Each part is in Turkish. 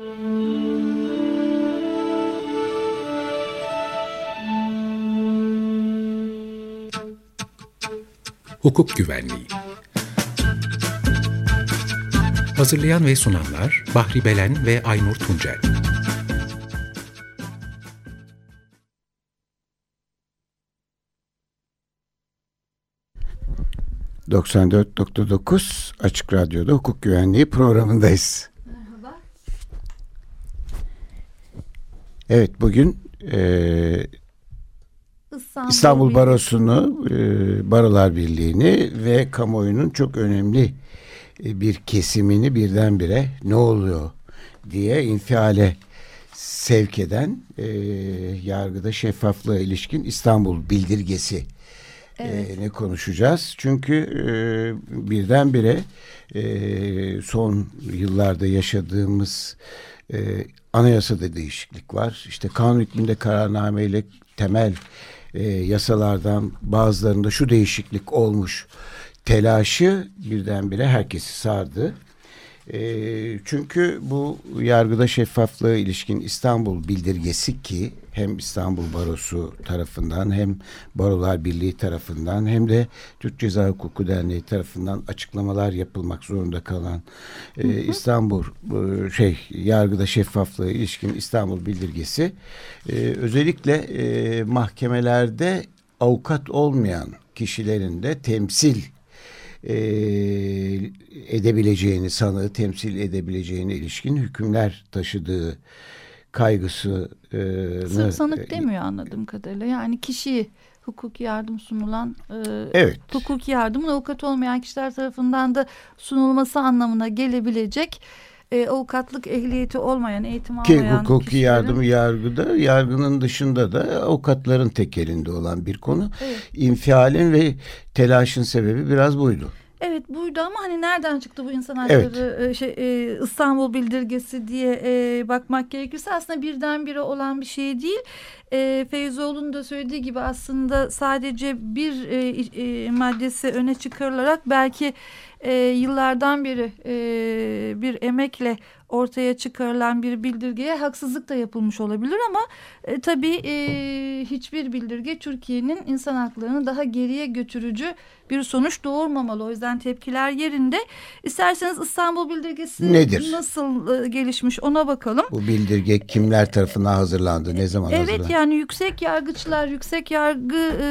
Hukuk Güvenliği Hazırlayan ve sunanlar Bahri Belen ve Aynur Tuncel 94.9 Açık Radyo'da hukuk güvenliği programındayız. Evet bugün e, İstanbul, İstanbul Barosu'nu, e, Barolar Birliği'ni ve kamuoyunun çok önemli e, bir kesimini birdenbire ne oluyor diye infiale sevk eden e, yargıda şeffaflığa ilişkin İstanbul Bildirgesi evet. e, ne konuşacağız. Çünkü e, birdenbire e, son yıllarda yaşadığımız e, anayasada değişiklik var. İşte kanun hükmünde kararnameyle temel e, yasalardan bazılarında şu değişiklik olmuş telaşı birdenbire herkesi sardı. E, çünkü bu yargıda şeffaflığa ilişkin İstanbul bildirgesi ki hem İstanbul Barosu tarafından hem Barolar Birliği tarafından hem de Türk Ceza Hukuku Derneği tarafından açıklamalar yapılmak zorunda kalan e, İstanbul e, şey yargıda şeffaflığa ilişkin İstanbul bildirgesi e, özellikle e, mahkemelerde avukat olmayan kişilerin de temsil e, edebileceğini, sanığı temsil edebileceğine ilişkin hükümler taşıdığı kaygısı Sırf sanık demiyor anladığım kadarıyla. Yani kişi hukuki yardım sunulan e, evet. hukuki yardımın avukat olmayan kişiler tarafından da sunulması anlamına gelebilecek e, avukatlık ehliyeti olmayan, eğitim almayan Ki hukuki kişilerin... yardım yargıda, yargının dışında da avukatların tekelinde olan bir konu. Evet. İnfialin ve telaşın sebebi biraz buydu. Evet buydu ama hani nereden çıktı bu insan hakları evet. Şey, e, İstanbul bildirgesi diye e, bakmak gerekirse aslında birdenbire olan bir şey değil. E, Feyzoğlu'nun da söylediği gibi aslında sadece bir e, e, maddesi öne çıkarılarak belki e, yıllardan beri e, bir emekle ortaya çıkarılan bir bildirgeye haksızlık da yapılmış olabilir ama e, tabii e, hiçbir bildirge Türkiye'nin insan haklarını daha geriye götürücü bir sonuç doğurmamalı. O yüzden tepkiler yerinde. İsterseniz İstanbul Bildirgesi Nedir? nasıl e, gelişmiş ona bakalım. Bu bildirge kimler tarafından hazırlandı? Ne zaman evet, hazırlandı? Evet yani yüksek yargıçlar, yüksek yargı e,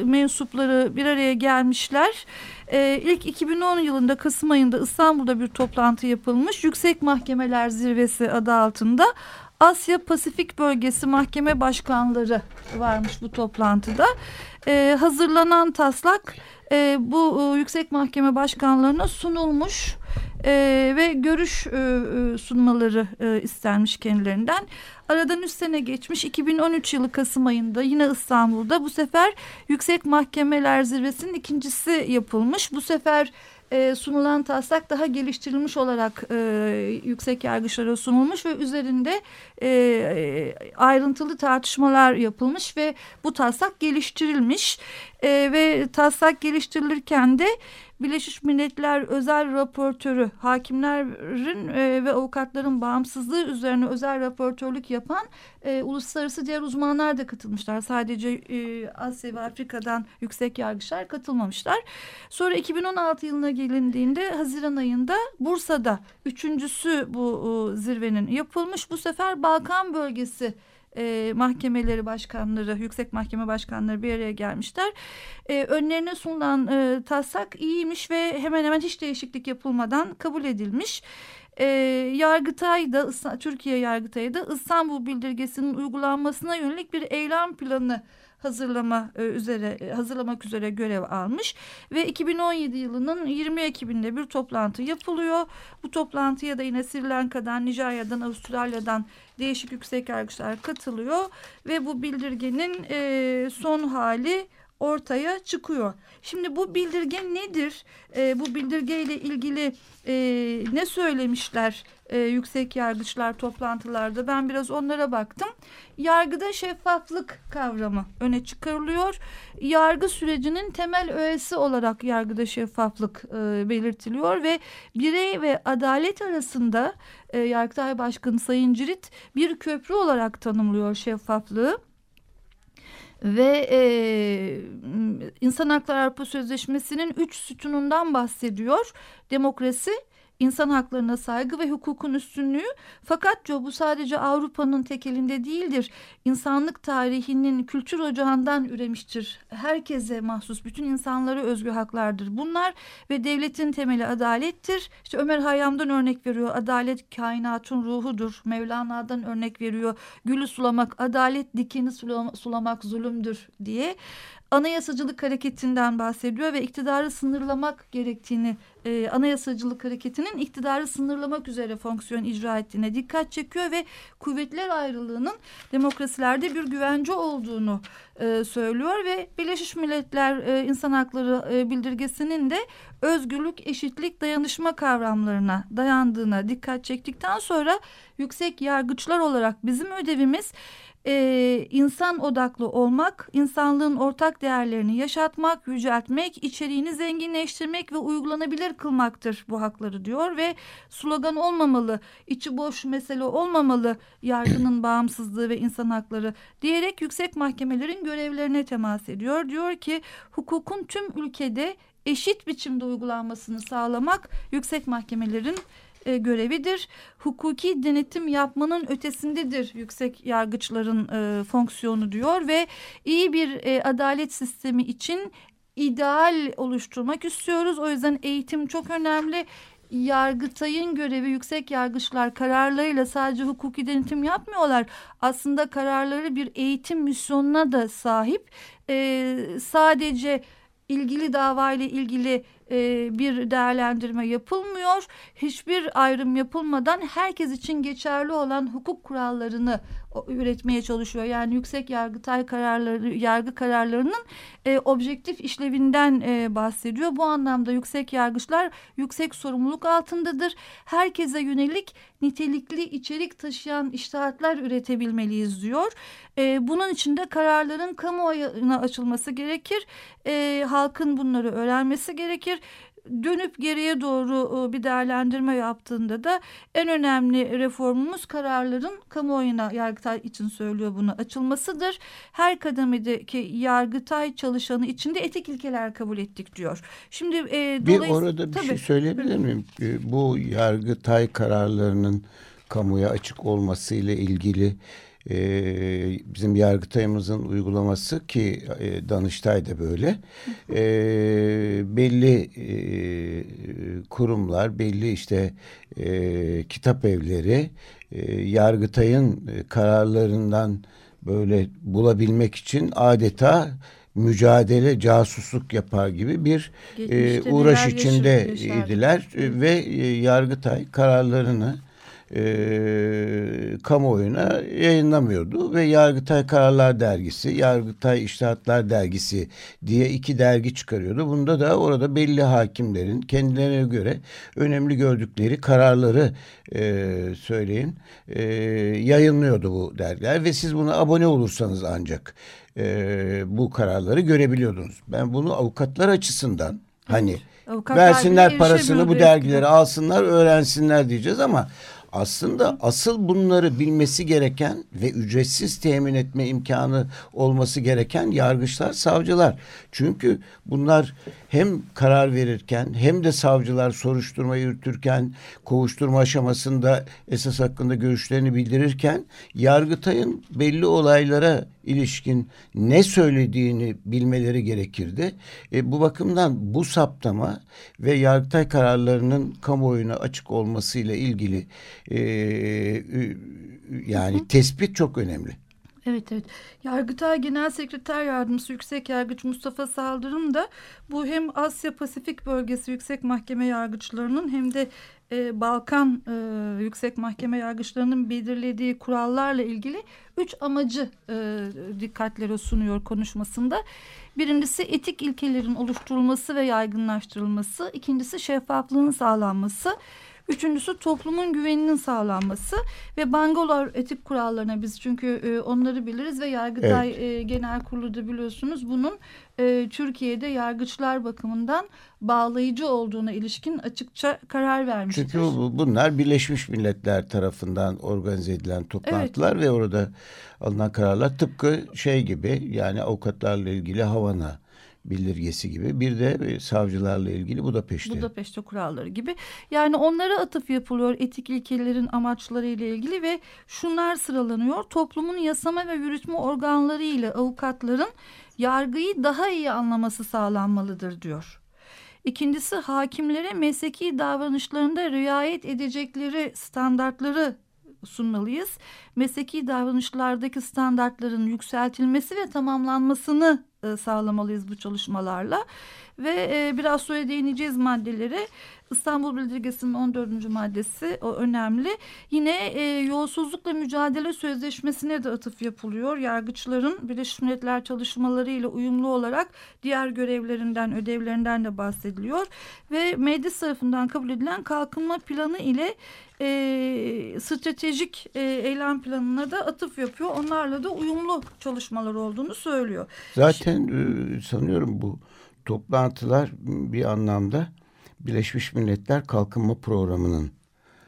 e mensupları bir araya gelmişler. Ee, ilk 2010 yılında Kasım ayında İstanbul'da bir toplantı yapılmış. Yüksek Mahkemeler Zirvesi adı altında Asya Pasifik Bölgesi Mahkeme Başkanları varmış bu toplantıda. Ee, hazırlanan taslak e, bu e, yüksek mahkeme başkanlarına sunulmuş e, ve görüş e, e sunmaları e, istenmiş kendilerinden. Aradan 3 sene geçmiş 2013 yılı Kasım ayında yine İstanbul'da bu sefer Yüksek Mahkemeler Zirvesi'nin ikincisi yapılmış. Bu sefer e, sunulan taslak daha geliştirilmiş olarak e, yüksek yargıçlara sunulmuş ve üzerinde e, ayrıntılı tartışmalar yapılmış ve bu taslak geliştirilmiş. E, ve taslak geliştirilirken de Birleşmiş Milletler özel raportörü hakimlerin e, ve avukatların bağımsızlığı üzerine özel raportörlük yapan e, uluslararası diğer uzmanlar da katılmışlar. Sadece e, Asya ve Afrika'dan yüksek yargıçlar katılmamışlar. Sonra 2016 yılına gelindiğinde Haziran ayında Bursa'da üçüncüsü bu e, zirvenin yapılmış. Bu sefer Balkan bölgesi e, mahkemeleri başkanları, yüksek mahkeme başkanları bir araya gelmişler. E, önlerine sunulan e, taslak iyiymiş ve hemen hemen hiç değişiklik yapılmadan kabul edilmiş. E, Yargıtay da Türkiye Yargıtay'ı da İstanbul Bildirgesi'nin uygulanmasına yönelik bir eylem planı hazırlama e, üzere e, hazırlamak üzere görev almış ve 2017 yılının 20 Ekim'inde bir toplantı yapılıyor. Bu toplantıya da yine Sri Lanka'dan, Nijerya'dan, Avustralya'dan değişik yüksek yargıçlar katılıyor ve bu bildirgenin e, son hali ortaya çıkıyor. Şimdi bu bildirge nedir? E, bu bildirge ile ilgili e, ne söylemişler e, yüksek yargıçlar toplantılarda? Ben biraz onlara baktım. Yargıda şeffaflık kavramı öne çıkarılıyor. Yargı sürecinin temel öğesi olarak yargıda şeffaflık e, belirtiliyor ve birey ve adalet arasında e, Yargıtay Başkanı Sayın Cirit bir köprü olarak tanımlıyor şeffaflığı ve e, İnsan Hakları Avrupa Sözleşmesi'nin üç sütunundan bahsediyor. Demokrasi, insan haklarına saygı ve hukukun üstünlüğü fakat diyor bu sadece Avrupa'nın tek elinde değildir. İnsanlık tarihinin kültür ocağından üremiştir. Herkese mahsus bütün insanlara özgü haklardır. Bunlar ve devletin temeli adalettir. İşte Ömer Hayyam'dan örnek veriyor. Adalet kainatın ruhudur. Mevlana'dan örnek veriyor. Gülü sulamak adalet, dikeni sulamak zulümdür diye anayasacılık hareketinden bahsediyor ve iktidarı sınırlamak gerektiğini e, anayasacılık hareketinin iktidarı sınırlamak üzere fonksiyon icra ettiğine dikkat çekiyor ve kuvvetler ayrılığının demokrasilerde bir güvence olduğunu e, söylüyor ve Birleşmiş Milletler e, İnsan Hakları e, Bildirgesi'nin de özgürlük, eşitlik, dayanışma kavramlarına dayandığına dikkat çektikten sonra yüksek yargıçlar olarak bizim ödevimiz e, insan odaklı olmak, insanlığın ortak değerlerini yaşatmak, yüceltmek, içeriğini zenginleştirmek ve uygulanabilir kılmaktır bu hakları diyor ve slogan olmamalı, içi boş mesele olmamalı yargının bağımsızlığı ve insan hakları diyerek yüksek mahkemelerin görevlerine temas ediyor. Diyor ki hukukun tüm ülkede eşit biçimde uygulanmasını sağlamak yüksek mahkemelerin e, görevidir. Hukuki denetim yapmanın ötesindedir yüksek yargıçların e, fonksiyonu diyor ve iyi bir e, adalet sistemi için ideal oluşturmak istiyoruz. O yüzden eğitim çok önemli. Yargıtay'ın görevi yüksek yargıçlar kararlarıyla sadece hukuki denetim yapmıyorlar. Aslında kararları bir eğitim misyonuna da sahip. Ee, sadece ilgili dava ile ilgili e, bir değerlendirme yapılmıyor. Hiçbir ayrım yapılmadan herkes için geçerli olan hukuk kurallarını üretmeye çalışıyor. Yani yüksek yargıtay kararları, yargı kararlarının e, objektif işlevinden e, bahsediyor. Bu anlamda yüksek yargıçlar yüksek sorumluluk altındadır. Herkese yönelik nitelikli içerik taşıyan iştahatlar üretebilmeliyiz diyor. E, bunun için de kararların kamuoyuna açılması gerekir. E, halkın bunları öğrenmesi gerekir dönüp geriye doğru e, bir değerlendirme yaptığında da en önemli reformumuz kararların kamuoyuna Yargıtay için söylüyor bunu açılmasıdır. Her kademedeki Yargıtay çalışanı için de etik ilkeler kabul ettik diyor. Şimdi e, bir orada bir şey tabii, şey söyleyebilir miyim? E, bu Yargıtay kararlarının kamuya açık olması ile ilgili e, bizim yargıtayımızın uygulaması ki e, Danıştay da böyle. E, belli e, kurumlar belli işte e, kitap evleri e, yargıtayın e, kararlarından böyle bulabilmek için adeta mücadele, casusluk yapar gibi bir e, uğraş içinde idiler. E, ve e, Yargıtay kararlarını e, kamuoyuna yayınlamıyordu ve Yargıtay Kararlar Dergisi, Yargıtay İştahatlar Dergisi diye iki dergi çıkarıyordu. Bunda da orada belli hakimlerin kendilerine göre önemli gördükleri kararları e, söyleyin e, yayınlıyordu bu dergiler ve siz buna abone olursanız ancak e, bu kararları görebiliyordunuz. Ben bunu avukatlar açısından hani Avukatlar versinler parasını bu dergileri alsınlar öğrensinler diyeceğiz ama aslında asıl bunları bilmesi gereken ve ücretsiz temin etme imkanı olması gereken yargıçlar, savcılar. Çünkü bunlar hem karar verirken hem de savcılar soruşturma yürütürken, kovuşturma aşamasında esas hakkında görüşlerini bildirirken Yargıtay'ın belli olaylara ilişkin ne söylediğini bilmeleri gerekirdi. E, bu bakımdan bu saptama ve Yargıtay kararlarının kamuoyuna açık olmasıyla ilgili e, yani tespit çok önemli. Evet evet. Yargıtay Genel Sekreter Yardımcısı Yüksek Yargıç Mustafa Saldırım da bu hem Asya Pasifik Bölgesi Yüksek Mahkeme Yargıçlarının hem de e, Balkan e, Yüksek Mahkeme Yargıçlarının belirlediği kurallarla ilgili üç amacı e, dikkatlere sunuyor konuşmasında. Birincisi etik ilkelerin oluşturulması ve yaygınlaştırılması. ikincisi şeffaflığın sağlanması. Üçüncüsü toplumun güveninin sağlanması ve Bangalore etik kurallarına biz çünkü e, onları biliriz ve Yargıtay evet. e, Genel Kurulu da biliyorsunuz bunun e, Türkiye'de yargıçlar bakımından bağlayıcı olduğuna ilişkin açıkça karar vermiştir. Çünkü bunlar Birleşmiş Milletler tarafından organize edilen toplantılar evet. ve orada alınan kararlar tıpkı şey gibi yani avukatlarla ilgili Havana bildirgesi gibi bir de e, savcılarla ilgili Budapeşte. Budapeşte kuralları gibi. Yani onlara atıf yapılıyor etik ilkelerin amaçları ile ilgili ve şunlar sıralanıyor. Toplumun yasama ve yürütme organları ile avukatların yargıyı daha iyi anlaması sağlanmalıdır diyor. İkincisi hakimlere mesleki davranışlarında riayet edecekleri standartları sunmalıyız. Mesleki davranışlardaki standartların yükseltilmesi ve tamamlanmasını sağlamalıyız bu çalışmalarla. Ve e, biraz sonra değineceğiz maddelere. İstanbul Bildirgesi'nin 14. maddesi o önemli. Yine e, yolsuzlukla mücadele sözleşmesine de atıf yapılıyor. Yargıçların Birleşmiş Milletler çalışmalarıyla uyumlu olarak diğer görevlerinden, ödevlerinden de bahsediliyor. Ve meclis tarafından kabul edilen kalkınma planı ile e, stratejik e, eylem planına da atıf yapıyor. Onlarla da uyumlu çalışmalar olduğunu söylüyor. Zaten e, sanıyorum bu toplantılar bir anlamda Birleşmiş Milletler Kalkınma Programı'nın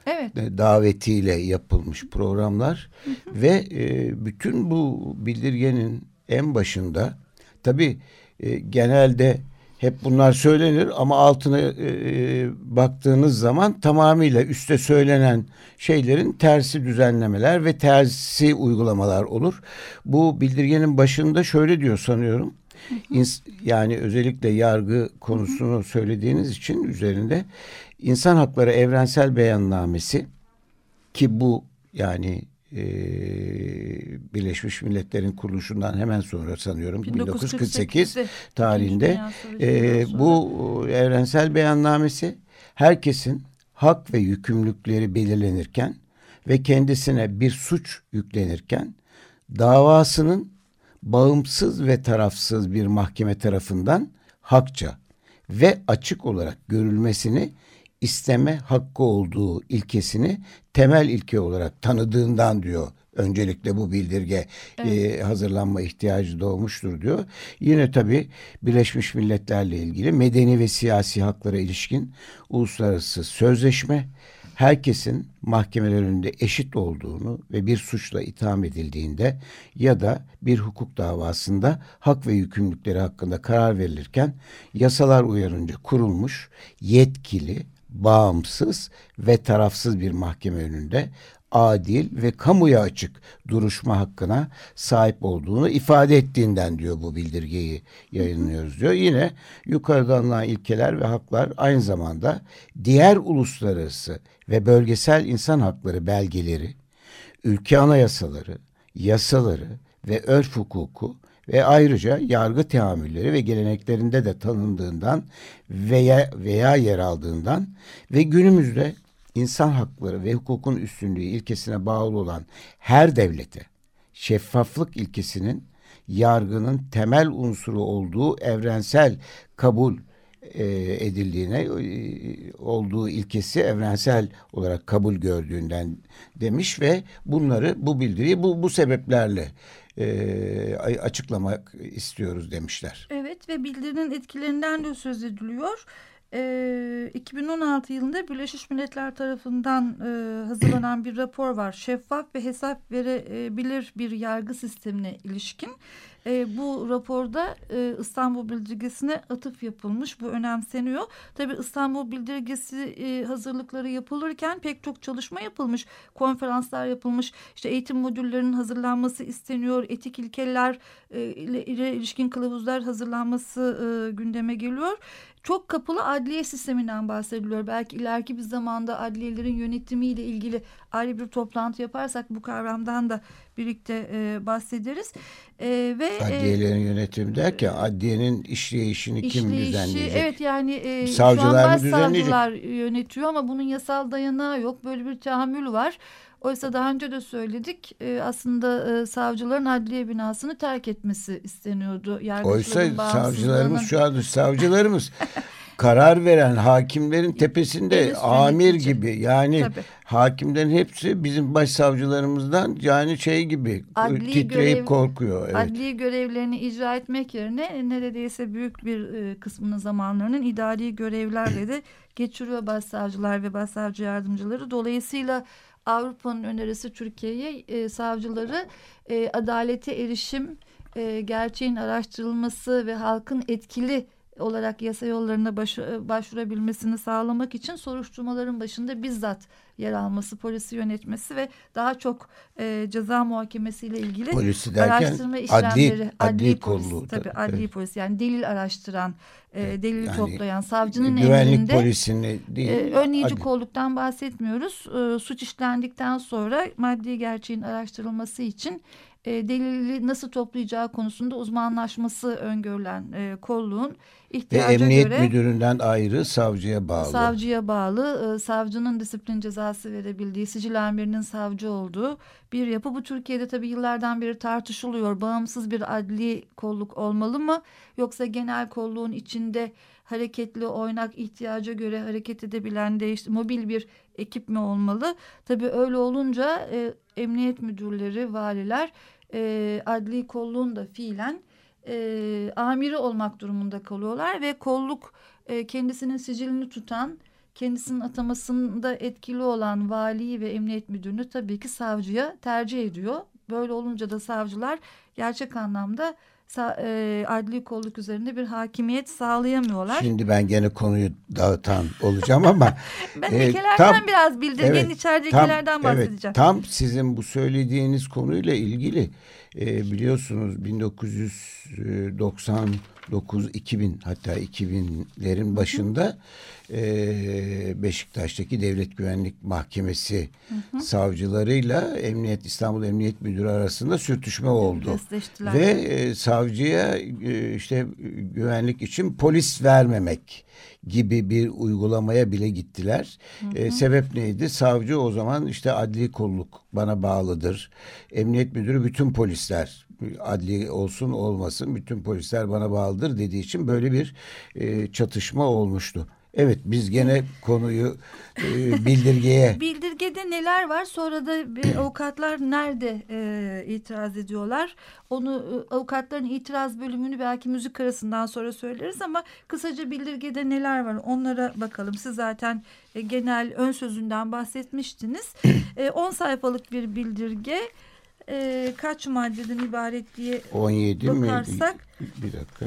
evet. davetiyle yapılmış programlar hı hı. ve e, bütün bu bildirgenin en başında tabi e, genelde hep bunlar söylenir ama altına e, e, baktığınız zaman tamamıyla üste söylenen şeylerin tersi düzenlemeler ve tersi uygulamalar olur. Bu bildirgenin başında şöyle diyor sanıyorum. yani özellikle yargı konusunu söylediğiniz için üzerinde insan hakları evrensel beyannamesi ki bu yani e, Birleşmiş Milletler'in kuruluşundan hemen sonra sanıyorum 1948 tarihinde. E, bu evrensel beyannamesi herkesin hak ve yükümlülükleri belirlenirken ve kendisine bir suç yüklenirken davasının bağımsız ve tarafsız bir mahkeme tarafından hakça ve açık olarak görülmesini isteme hakkı olduğu ilkesini temel ilke olarak tanıdığından diyor. Öncelikle bu bildirge evet. e, hazırlanma ihtiyacı doğmuştur diyor. Yine tabii Birleşmiş Milletler'le ilgili medeni ve siyasi haklara ilişkin uluslararası sözleşme herkesin mahkemeler önünde eşit olduğunu ve bir suçla itham edildiğinde ya da bir hukuk davasında hak ve yükümlülükleri hakkında karar verilirken yasalar uyarınca kurulmuş yetkili bağımsız ve tarafsız bir mahkeme önünde adil ve kamuya açık duruşma hakkına sahip olduğunu ifade ettiğinden diyor bu bildirgeyi yayınlıyoruz diyor. Yine yukarıda alınan ilkeler ve haklar aynı zamanda diğer uluslararası ve bölgesel insan hakları belgeleri, ülke anayasaları, yasaları ve örf hukuku ve ayrıca yargı teamülleri ve geleneklerinde de tanındığından veya veya yer aldığından ve günümüzde insan hakları ve hukukun üstünlüğü ilkesine bağlı olan her devlete şeffaflık ilkesinin yargının temel unsuru olduğu evrensel kabul e, edildiğine e, olduğu ilkesi evrensel olarak kabul gördüğünden demiş ve bunları bu bildiriyi bu bu sebeplerle e, açıklamak istiyoruz demişler. Evet ve bildirinin etkilerinden de söz ediliyor. E, 2016 yılında Birleşmiş Milletler tarafından e, hazırlanan bir rapor var. Şeffaf ve hesap verebilir bir yargı sistemine ilişkin. E, bu raporda e, İstanbul Bildirgesi'ne atıf yapılmış. Bu önemseniyor. Tabii İstanbul Bildirgesi e, hazırlıkları yapılırken pek çok çalışma yapılmış. Konferanslar yapılmış. İşte eğitim modüllerinin hazırlanması isteniyor. Etik ilkeler e, ile, ilişkin kılavuzlar hazırlanması e, gündeme geliyor. çok kapalı adliye sisteminden bahsediliyor. Belki ileriki bir zamanda adliyelerin yönetimiyle ilgili ayrı bir toplantı yaparsak bu kavramdan da birlikte e, bahsederiz. E, ve e, Adliyelerin e, yönetimi derken adliyenin işleyişini kim düzenleyecek? Evet yani e, savcılar şu an başsavcılar yönetiyor ama bunun yasal dayanağı yok. Böyle bir tahammül var. Oysa daha önce de söyledik e, aslında e, savcıların adliye binasını terk etmesi isteniyordu. Oysa savcılarımız şu anda savcılarımız karar veren hakimlerin tepesinde amir gibi yani Tabii. hakimlerin hepsi bizim başsavcılarımızdan yani şey gibi adli titreyip görev, korkuyor. Evet. Adli görevlerini icra etmek yerine neredeyse büyük bir e, kısmının zamanlarının idari görevlerle de geçiriyor başsavcılar ve başsavcı yardımcıları. Dolayısıyla Avrupa'nın önerisi Türkiye'ye e, savcıları e, adalete erişim, e, gerçeğin araştırılması ve halkın etkili olarak yasa yollarına baş, e, başvurabilmesini sağlamak için soruşturmaların başında bizzat yer alması, polisi yönetmesi ve daha çok e, ceza muhakemesiyle ilgili polisi derken, araştırma işlemleri, adli, adli, adli polis, kolluğu, tabii adli polis yani delil araştıran, e, delil yani, toplayan savcının güvenlik emrinde polisini değil, e, önleyici adli. kolluktan bahsetmiyoruz. E, suç işlendikten sonra maddi gerçeğin araştırılması için e, delili nasıl toplayacağı konusunda uzmanlaşması öngörülen e, kolluğun ihtiyaca Ve emniyet göre müdüründen ayrı savcıya bağlı. Savcıya bağlı, e, savcının disiplin cezası verebildiği, sicil amirinin savcı olduğu bir yapı. Bu Türkiye'de tabii yıllardan beri tartışılıyor. Bağımsız bir adli kolluk olmalı mı? Yoksa genel kolluğun içinde hareketli, oynak, ihtiyaca göre hareket edebilen, değiş, mobil bir ekip mi olmalı? Tabii öyle olunca e, emniyet müdürleri, valiler e, adli kolluğun da fiilen e, amiri olmak durumunda kalıyorlar ve kolluk e, kendisinin sicilini tutan kendisinin atamasında etkili olan valiyi ve emniyet müdürünü tabii ki savcıya tercih ediyor. Böyle olunca da savcılar gerçek anlamda e, adli kolluk üzerinde bir hakimiyet sağlayamıyorlar. Şimdi ben gene konuyu dağıtan olacağım ama ben e, tam, biraz bildirgenin evet, içeride ilkelerden bahsedeceğim. Evet, tam sizin bu söylediğiniz konuyla ilgili e, biliyorsunuz 1990 9-2000 hatta 2000'lerin başında e, Beşiktaş'taki Devlet Güvenlik Mahkemesi hı hı. savcılarıyla Emniyet İstanbul Emniyet Müdürü arasında sürtüşme oldu. Ve e, savcıya e, işte güvenlik için polis vermemek gibi bir uygulamaya bile gittiler. Hı hı. E, sebep neydi? Savcı o zaman işte adli kolluk bana bağlıdır. Emniyet müdürü bütün polisler adli olsun olmasın bütün polisler bana bağlıdır dediği için böyle bir e, çatışma olmuştu. Evet biz gene konuyu e, bildirgeye... Bildirgede neler var sonra da e, avukatlar nerede e, itiraz ediyorlar? Onu e, avukatların itiraz bölümünü belki müzik arasından sonra söyleriz ama kısaca bildirgede neler var onlara bakalım. Siz zaten e, genel ön sözünden bahsetmiştiniz. 10 e, sayfalık bir bildirge e, kaç maddeden ibaret diye 17 bakarsak. Mi? Bir dakika.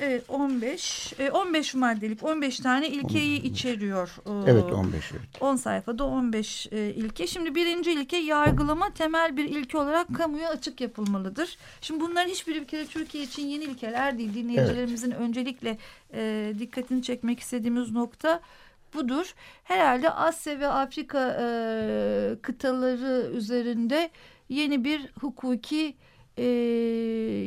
Evet 15 e, 15 maddelik 15 tane ilkeyi içeriyor. Evet 15 evet. 10 sayfada 15 e, ilke. Şimdi birinci ilke yargılama temel bir ilke olarak kamuya açık yapılmalıdır. Şimdi bunların hiçbir bir kere Türkiye için yeni ilkeler değil. Dinleyicilerimizin evet. öncelikle e, dikkatini çekmek istediğimiz nokta budur. Herhalde Asya ve Afrika e, kıtaları üzerinde yeni bir hukuki e,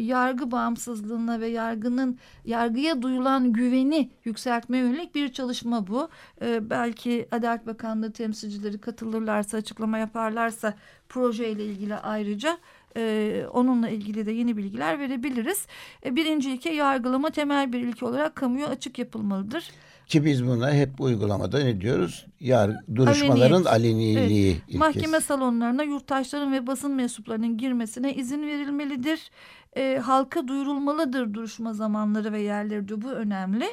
yargı bağımsızlığına ve yargının yargıya duyulan güveni yükseltmeye yönelik bir çalışma bu. E, belki Adalet Bakanlığı temsilcileri katılırlarsa açıklama yaparlarsa projeyle ilgili ayrıca e, onunla ilgili de yeni bilgiler verebiliriz. E, birinci ilke yargılama temel bir ilke olarak kamuya açık yapılmalıdır. Ki biz buna hep uygulamada ne diyoruz? Yar, duruşmaların aleniliği. Evet. Mahkeme salonlarına yurttaşların ve basın mensuplarının girmesine izin verilmelidir e, halka duyurulmalıdır duruşma zamanları ve yerleri diyor. Bu önemli.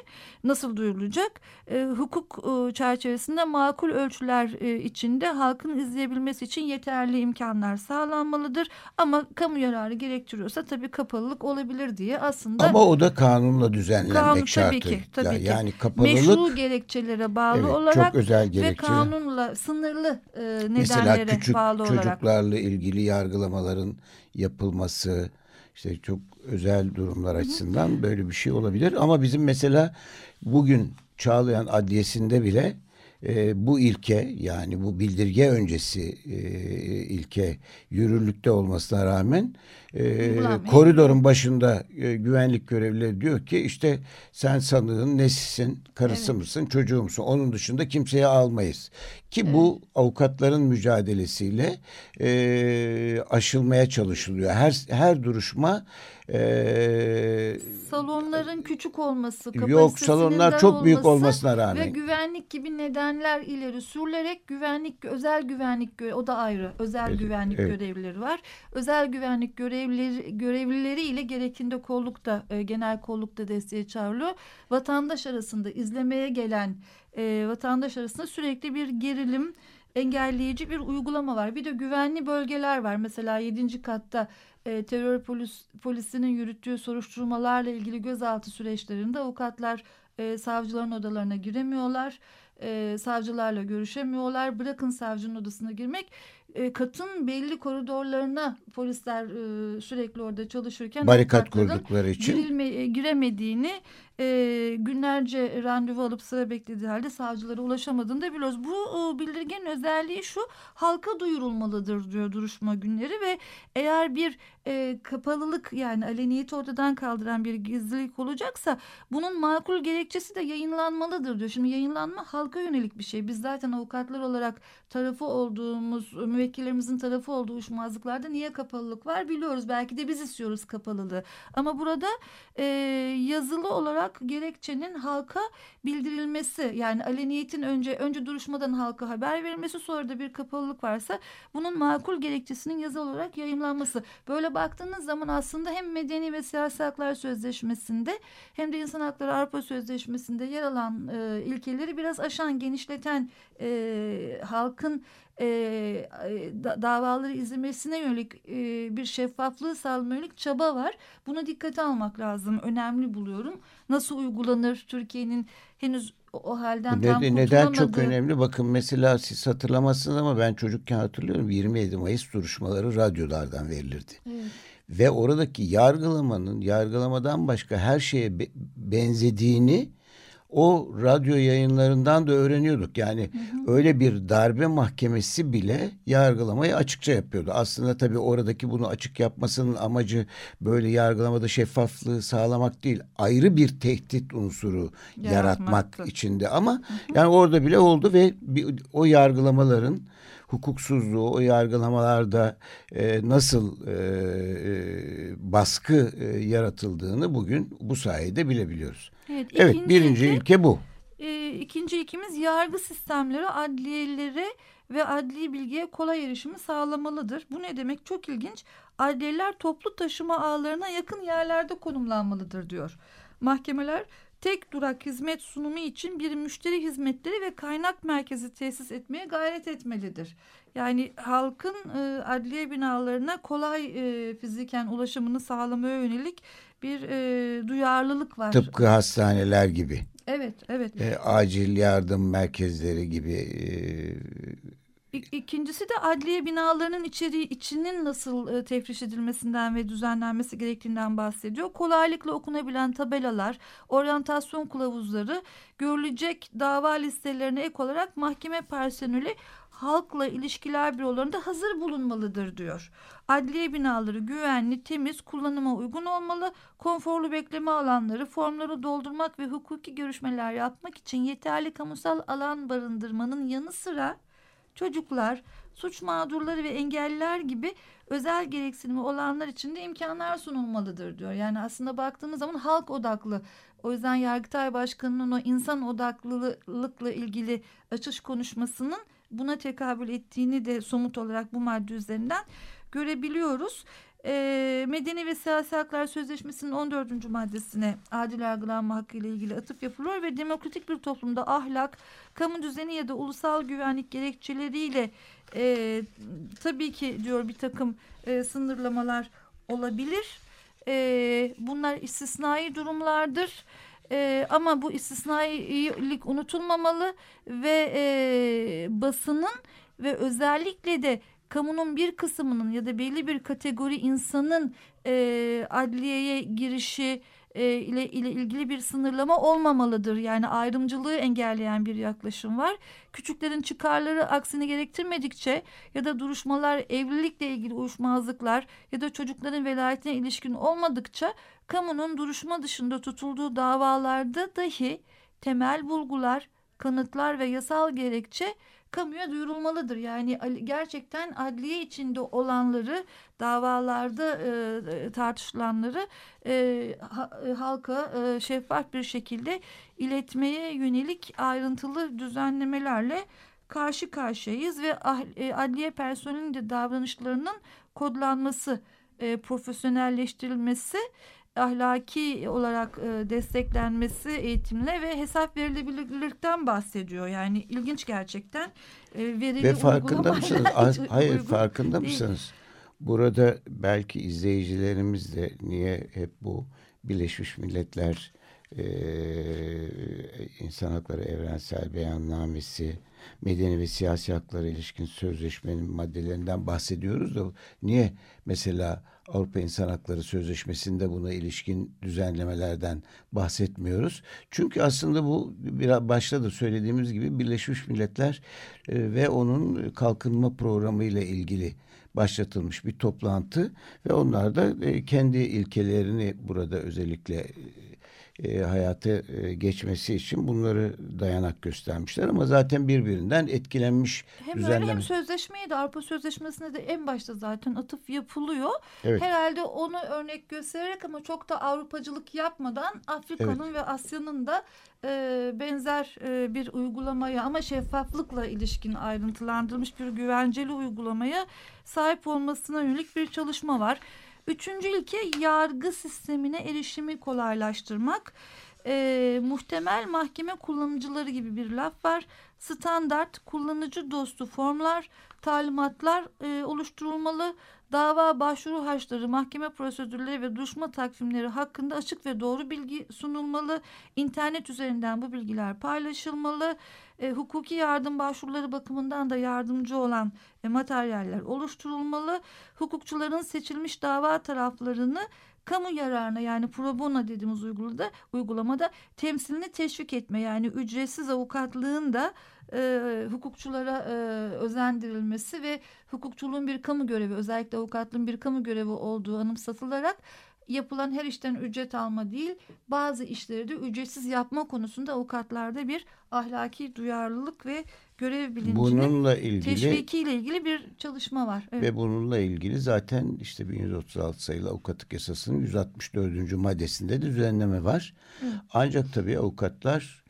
Nasıl duyurulacak? E, hukuk e, çerçevesinde makul ölçüler e, içinde halkın izleyebilmesi için yeterli imkanlar sağlanmalıdır. Ama kamu yararı gerektiriyorsa tabii kapalılık olabilir diye aslında. Ama o da kanunla düzenlenmek kanun, şartı. Tabii ki. Tabii ki. Yani kapalılık. Meşru gerekçelere bağlı evet, olarak. Çok özel gerekçe. Ve kanunla sınırlı e, nedenlere Mesela küçük bağlı olarak. çocuklarla ilgili yargılamaların yapılması işte çok özel durumlar açısından böyle bir şey olabilir. Ama bizim mesela bugün Çağlayan Adliyesi'nde bile e, bu ilke yani bu bildirge öncesi e, ilke yürürlükte olmasına rağmen e, koridorun başında e, güvenlik görevlileri diyor ki işte sen sanığın nesisin, karısı evet. mısın, çocuğu musun? Onun dışında kimseye almayız. Ki evet. bu avukatların mücadelesiyle e, aşılmaya çalışılıyor. Her her duruşma e, salonların küçük olması, yok salonlar çok büyük olmasına rağmen ve güvenlik gibi nedenler ileri sürülerek güvenlik özel güvenlik o da ayrı özel evet, güvenlik evet. görevlileri var. Özel güvenlik görevlileri görevlileri ile gerekinde kollukta e, genel kollukta desteğe çağrılıyor. Vatandaş arasında izlemeye gelen e, vatandaş arasında sürekli bir gerilim engelleyici bir uygulama var. Bir de güvenli bölgeler var. Mesela 7. katta e, terör polis, polisinin yürüttüğü soruşturmalarla ilgili gözaltı süreçlerinde avukatlar e, savcıların odalarına giremiyorlar. E, savcılarla görüşemiyorlar. Bırakın savcının odasına girmek e, katın belli koridorlarına polisler e, sürekli orada çalışırken barikat kurdukları için girilme, e, giremediğini e, günlerce randevu alıp sıra beklediği halde savcılara ulaşamadığını da biliyoruz. Bu e, bildirgenin özelliği şu halka duyurulmalıdır diyor duruşma günleri ve eğer bir e, kapalılık yani aleniyeti ortadan kaldıran bir gizlilik olacaksa bunun makul gerekçesi de yayınlanmalıdır diyor. Şimdi yayınlanma halka yönelik bir şey. Biz zaten avukatlar olarak tarafı olduğumuz müvekkillerimizin tarafı olduğu uyuşmazlıklarda niye kapalılık var biliyoruz. Belki de biz istiyoruz kapalılığı. Ama burada e, yazılı olarak gerekçenin halka bildirilmesi yani aleniyetin önce önce duruşmadan halka haber verilmesi sonra da bir kapalılık varsa bunun makul gerekçesinin yazılı olarak yayımlanması. Böyle baktığınız zaman aslında hem medeni ve siyasi haklar sözleşmesinde hem de insan hakları Avrupa Sözleşmesi'nde yer alan e, ilkeleri biraz aşan genişleten e, halkın e, da, davaları izlemesine yönelik e, bir şeffaflığı sağlamaya yönelik çaba var. Bunu dikkate almak lazım. Önemli buluyorum. Nasıl uygulanır Türkiye'nin henüz o halden tam Neden çok önemli? Bakın mesela siz hatırlamazsınız ama ben çocukken hatırlıyorum 27 Mayıs duruşmaları radyolardan verilirdi. Evet. Ve oradaki yargılamanın yargılamadan başka her şeye be benzediğini o radyo yayınlarından da öğreniyorduk. Yani hı hı. öyle bir darbe mahkemesi bile yargılamayı açıkça yapıyordu. Aslında tabii oradaki bunu açık yapmasının amacı böyle yargılamada şeffaflığı sağlamak değil. Ayrı bir tehdit unsuru yaratmak içinde ama hı hı. yani orada bile oldu ve bir, o yargılamaların hukuksuzluğu, o yargılamalarda e, nasıl e, e, baskı e, yaratıldığını bugün bu sayede bilebiliyoruz. Evet, evet birinci ilke, ilke bu. E, ikinci ilkemiz yargı sistemleri adliyelere ve adli bilgiye kolay erişimi sağlamalıdır. Bu ne demek? Çok ilginç. Adliyeler toplu taşıma ağlarına yakın yerlerde konumlanmalıdır diyor. Mahkemeler tek durak hizmet sunumu için bir müşteri hizmetleri ve kaynak merkezi tesis etmeye gayret etmelidir. Yani halkın e, adliye binalarına kolay e, fiziken ulaşımını sağlamaya yönelik bir e, duyarlılık var. Tıpkı hastaneler gibi. Evet, evet. E, acil yardım merkezleri gibi e, İkincisi de adliye binalarının içeriği içinin nasıl e, tefriş edilmesinden ve düzenlenmesi gerektiğinden bahsediyor. Kolaylıkla okunabilen tabelalar, oryantasyon kılavuzları, görülecek dava listelerine ek olarak mahkeme personeli halkla ilişkiler bürolarında hazır bulunmalıdır diyor. Adliye binaları güvenli, temiz, kullanıma uygun olmalı, konforlu bekleme alanları, formları doldurmak ve hukuki görüşmeler yapmak için yeterli kamusal alan barındırmanın yanı sıra çocuklar, suç mağdurları ve engelliler gibi özel gereksinimi olanlar için de imkanlar sunulmalıdır diyor. Yani aslında baktığımız zaman halk odaklı. O yüzden Yargıtay Başkanı'nın o insan odaklılıkla ilgili açış konuşmasının buna tekabül ettiğini de somut olarak bu madde üzerinden görebiliyoruz e, Medeni ve Siyasi Haklar Sözleşmesi'nin 14. maddesine adil yargılanma hakkı ile ilgili atıf yapılıyor ve demokratik bir toplumda ahlak, kamu düzeni ya da ulusal güvenlik gerekçeleriyle e, tabii ki diyor bir takım e, sınırlamalar olabilir. E, bunlar istisnai durumlardır. E, ama bu istisnailik unutulmamalı ve e, basının ve özellikle de kamunun bir kısmının ya da belli bir kategori insanın e, adliyeye girişi e, ile, ile ilgili bir sınırlama olmamalıdır. Yani ayrımcılığı engelleyen bir yaklaşım var. Küçüklerin çıkarları aksini gerektirmedikçe ya da duruşmalar evlilikle ilgili uyuşmazlıklar ya da çocukların velayetine ilişkin olmadıkça kamunun duruşma dışında tutulduğu davalarda dahi temel bulgular, kanıtlar ve yasal gerekçe kamuya duyurulmalıdır. Yani gerçekten adliye içinde olanları davalarda e, tartışılanları e, e, halka e, şeffaf bir şekilde iletmeye yönelik ayrıntılı düzenlemelerle karşı karşıyayız ve ah, e, adliye personelinin de davranışlarının kodlanması, e, profesyonelleştirilmesi ahlaki olarak e, desteklenmesi eğitimle ve hesap verilebilirlikten bahsediyor. Yani ilginç gerçekten. E, verili ve farkında mısınız? Hayır farkında değil. mısınız? Burada belki izleyicilerimiz de niye hep bu Birleşmiş Milletler e, İnsan Hakları Evrensel Beyannamesi, medeni ve siyasi haklara ilişkin sözleşmenin maddelerinden bahsediyoruz da niye mesela Avrupa İnsan Hakları Sözleşmesi'nde buna ilişkin düzenlemelerden bahsetmiyoruz? Çünkü aslında bu biraz başta da söylediğimiz gibi Birleşmiş Milletler e, ve onun kalkınma programı ile ilgili başlatılmış bir toplantı ve onlar da e, kendi ilkelerini burada özellikle e, hayata e, geçmesi için bunları dayanak göstermişler ama zaten birbirinden etkilenmiş hem düzenleme. Öyle hem sözleşmeye de Avrupa Sözleşmesi'ne de en başta zaten atıf yapılıyor. Evet. Herhalde onu örnek göstererek ama çok da Avrupacılık yapmadan Afrika'nın evet. ve Asya'nın da e, benzer e, bir uygulamaya ama şeffaflıkla ilişkin ayrıntılandırılmış bir güvenceli uygulamaya sahip olmasına yönelik bir çalışma var. Üçüncü ilke yargı sistemine erişimi kolaylaştırmak. E, muhtemel mahkeme kullanıcıları gibi bir laf var. Standart kullanıcı dostu formlar, talimatlar e, oluşturulmalı. Dava başvuru harçları, mahkeme prosedürleri ve duruşma takvimleri hakkında açık ve doğru bilgi sunulmalı. İnternet üzerinden bu bilgiler paylaşılmalı. E, hukuki yardım başvuruları bakımından da yardımcı olan e, materyaller oluşturulmalı. Hukukçuların seçilmiş dava taraflarını kamu yararına yani pro bono dediğimiz uygulamada, uygulamada temsilini teşvik etme yani ücretsiz avukatlığın da e, hukukçulara e, özendirilmesi ve hukukçuluğun bir kamu görevi özellikle avukatlığın bir kamu görevi olduğu anımsatılarak yapılan her işten ücret alma değil bazı işleri de ücretsiz yapma konusunda avukatlarda bir ahlaki duyarlılık ve görev bilincinin bununla ilgili, teşvikiyle ilgili bir çalışma var. Evet. Ve bununla ilgili zaten işte 1136 sayılı avukatlık yasasının 164. maddesinde de düzenleme var. Evet. Ancak tabii avukatlar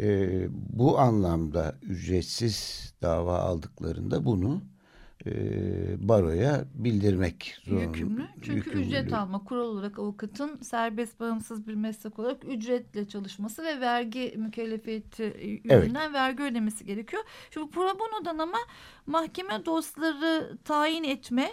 e, bu anlamda ücretsiz dava aldıklarında bunu e, baroya bildirmek zorunda. Yükümlü. Çünkü Yükümlü. ücret alma kural olarak avukatın serbest bağımsız bir meslek olarak ücretle çalışması ve vergi mükellefiyeti yüzünden evet. vergi ödemesi gerekiyor. Şimdi pro bono'dan ama mahkeme dosyaları tayin etme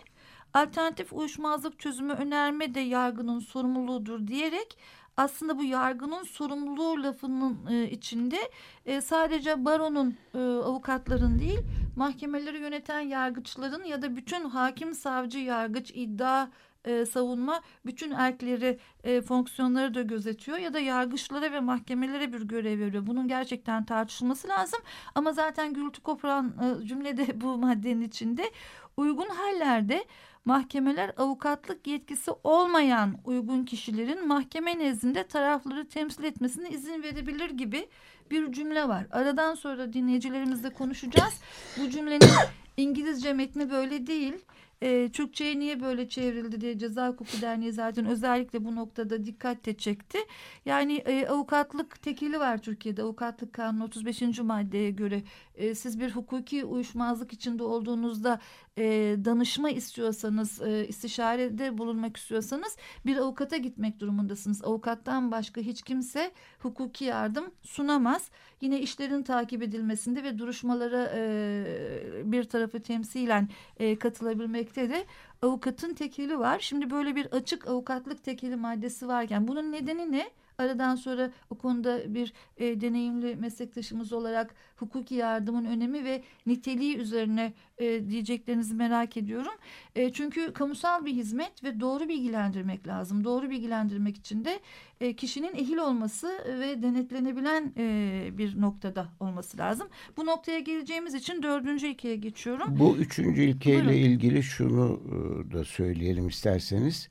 alternatif uyuşmazlık çözümü önerme de yargının sorumluluğudur diyerek aslında bu yargının sorumluluğu lafının e, içinde e, sadece baronun e, avukatların değil mahkemeleri yöneten yargıçların ya da bütün hakim savcı yargıç iddia e, savunma bütün erkleri e, fonksiyonları da gözetiyor ya da yargıçlara ve mahkemelere bir görev veriyor. Bunun gerçekten tartışılması lazım ama zaten gürültü koparan e, cümlede bu maddenin içinde uygun hallerde mahkemeler avukatlık yetkisi olmayan uygun kişilerin mahkeme nezdinde tarafları temsil etmesine izin verebilir gibi bir cümle var. Aradan sonra dinleyicilerimizle konuşacağız. Bu cümlenin İngilizce metni böyle değil e, Türkçe'ye niye böyle çevrildi diye Ceza Hukuku Derneği zaten özellikle bu noktada dikkat de çekti. Yani e, avukatlık tekili var Türkiye'de. Avukatlık Kanunu 35. maddeye göre e, siz bir hukuki uyuşmazlık içinde olduğunuzda e, danışma istiyorsanız, e, istişarede bulunmak istiyorsanız bir avukata gitmek durumundasınız. Avukattan başka hiç kimse hukuki yardım sunamaz. Yine işlerin takip edilmesinde ve duruşmalara e, bir tarafı temsilen e, katılabilmekte de avukatın tekeli var. Şimdi böyle bir açık avukatlık tekeli maddesi varken bunun nedeni ne? Aradan sonra o konuda bir e, deneyimli meslektaşımız olarak hukuki yardımın önemi ve niteliği üzerine e, diyeceklerinizi merak ediyorum. E, çünkü kamusal bir hizmet ve doğru bilgilendirmek lazım. Doğru bilgilendirmek için de e, kişinin ehil olması ve denetlenebilen e, bir noktada olması lazım. Bu noktaya geleceğimiz için dördüncü ilkeye geçiyorum. Bu üçüncü ilkeyle Buyurun. ilgili şunu e, da söyleyelim isterseniz.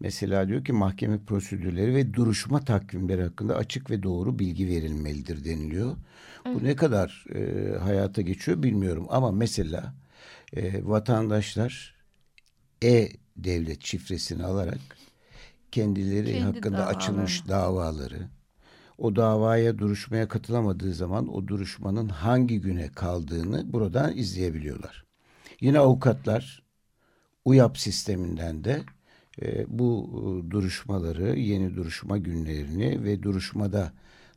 Mesela diyor ki mahkeme prosedürleri ve duruşma takvimleri hakkında açık ve doğru bilgi verilmelidir deniliyor. Evet. Bu ne kadar e, hayata geçiyor bilmiyorum ama mesela e, vatandaşlar e-devlet şifresini alarak kendileri Kendi hakkında davaları. açılmış davaları o davaya duruşmaya katılamadığı zaman o duruşmanın hangi güne kaldığını buradan izleyebiliyorlar. Yine avukatlar UYAP sisteminden de bu e, duruşmaları, yeni duruşma günlerini ve duruşmada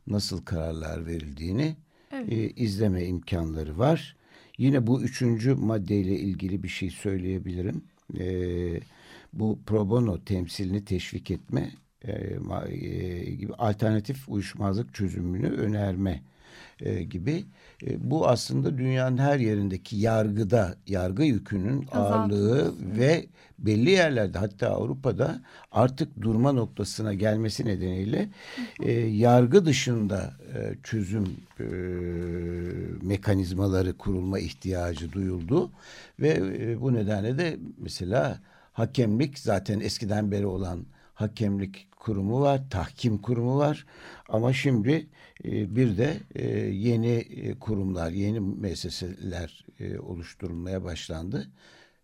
nasıl kararlar verildiğini evet. e, izleme imkanları var. Yine bu üçüncü maddeyle ilgili bir şey söyleyebilirim. E, bu pro bono temsilini teşvik etme e, gibi alternatif uyuşmazlık çözümünü önerme gibi. E, bu aslında dünyanın her yerindeki yargıda, yargı yükünün ağırlığı ve belli yerlerde hatta Avrupa'da artık durma noktasına gelmesi nedeniyle e, yargı dışında e, çözüm e, mekanizmaları kurulma ihtiyacı duyuldu. Ve e, bu nedenle de mesela hakemlik zaten eskiden beri olan hakemlik kurumu var, tahkim kurumu var. Ama şimdi bir de e, yeni e, kurumlar, yeni müesseseler e, oluşturulmaya başlandı.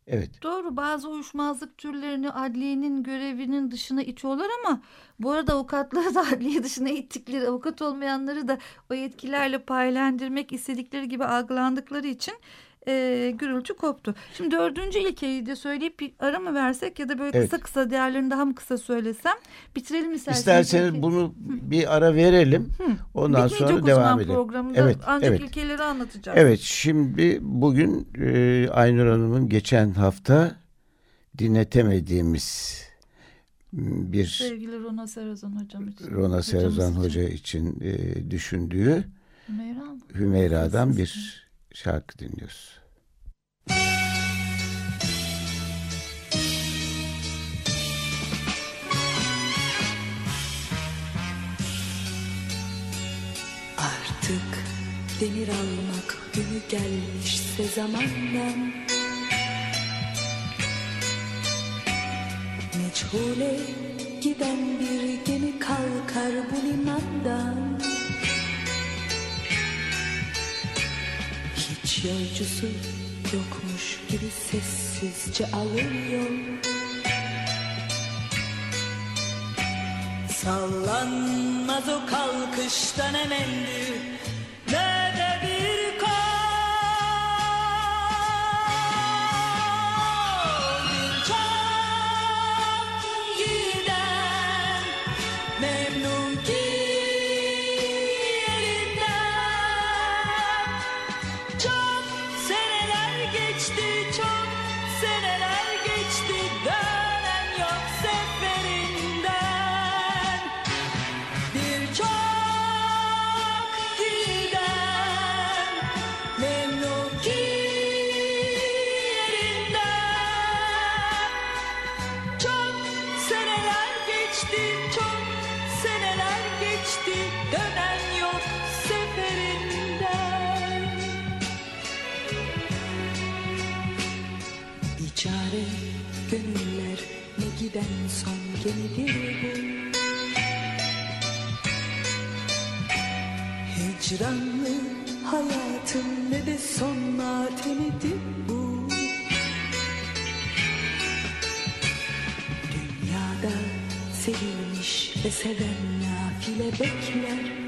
Evet. Doğru bazı uyuşmazlık türlerini adliyenin görevinin dışına itiyorlar ama bu arada avukatları da adliye dışına ittikleri avukat olmayanları da o yetkilerle paylendirmek istedikleri gibi algılandıkları için e, gürültü koptu. Şimdi dördüncü ilkeyi de söyleyip bir ara mı versek ya da böyle evet. kısa kısa diğerlerini daha mı kısa söylesem bitirelim isterseniz. İsterseniz ilke. bunu bir ara verelim. Hı. Ondan Bitmeyecek sonra devam edelim. programda evet, ancak evet. ilkeleri anlatacağız. Evet şimdi bugün e, Aynur Hanım'ın geçen hafta dinletemediğimiz bir sevgili Rona Serazan hocam için Rona Serazan hoca için e, düşündüğü Hümeyra Hümeyra'dan bir şarkı dinliyoruz. Artık demir almak günü gelmişse zamandan Meçhule giden bir gemi kalkar bu limandan. Hiç yolcusu yokmuş gibi sessizce alıyor Sallanmaz o kalkıştan emendü giden son gemidir bu. Hicranlı hayatım ne de son matemidir bu. Dünyada sevilmiş ve seven nafile bekler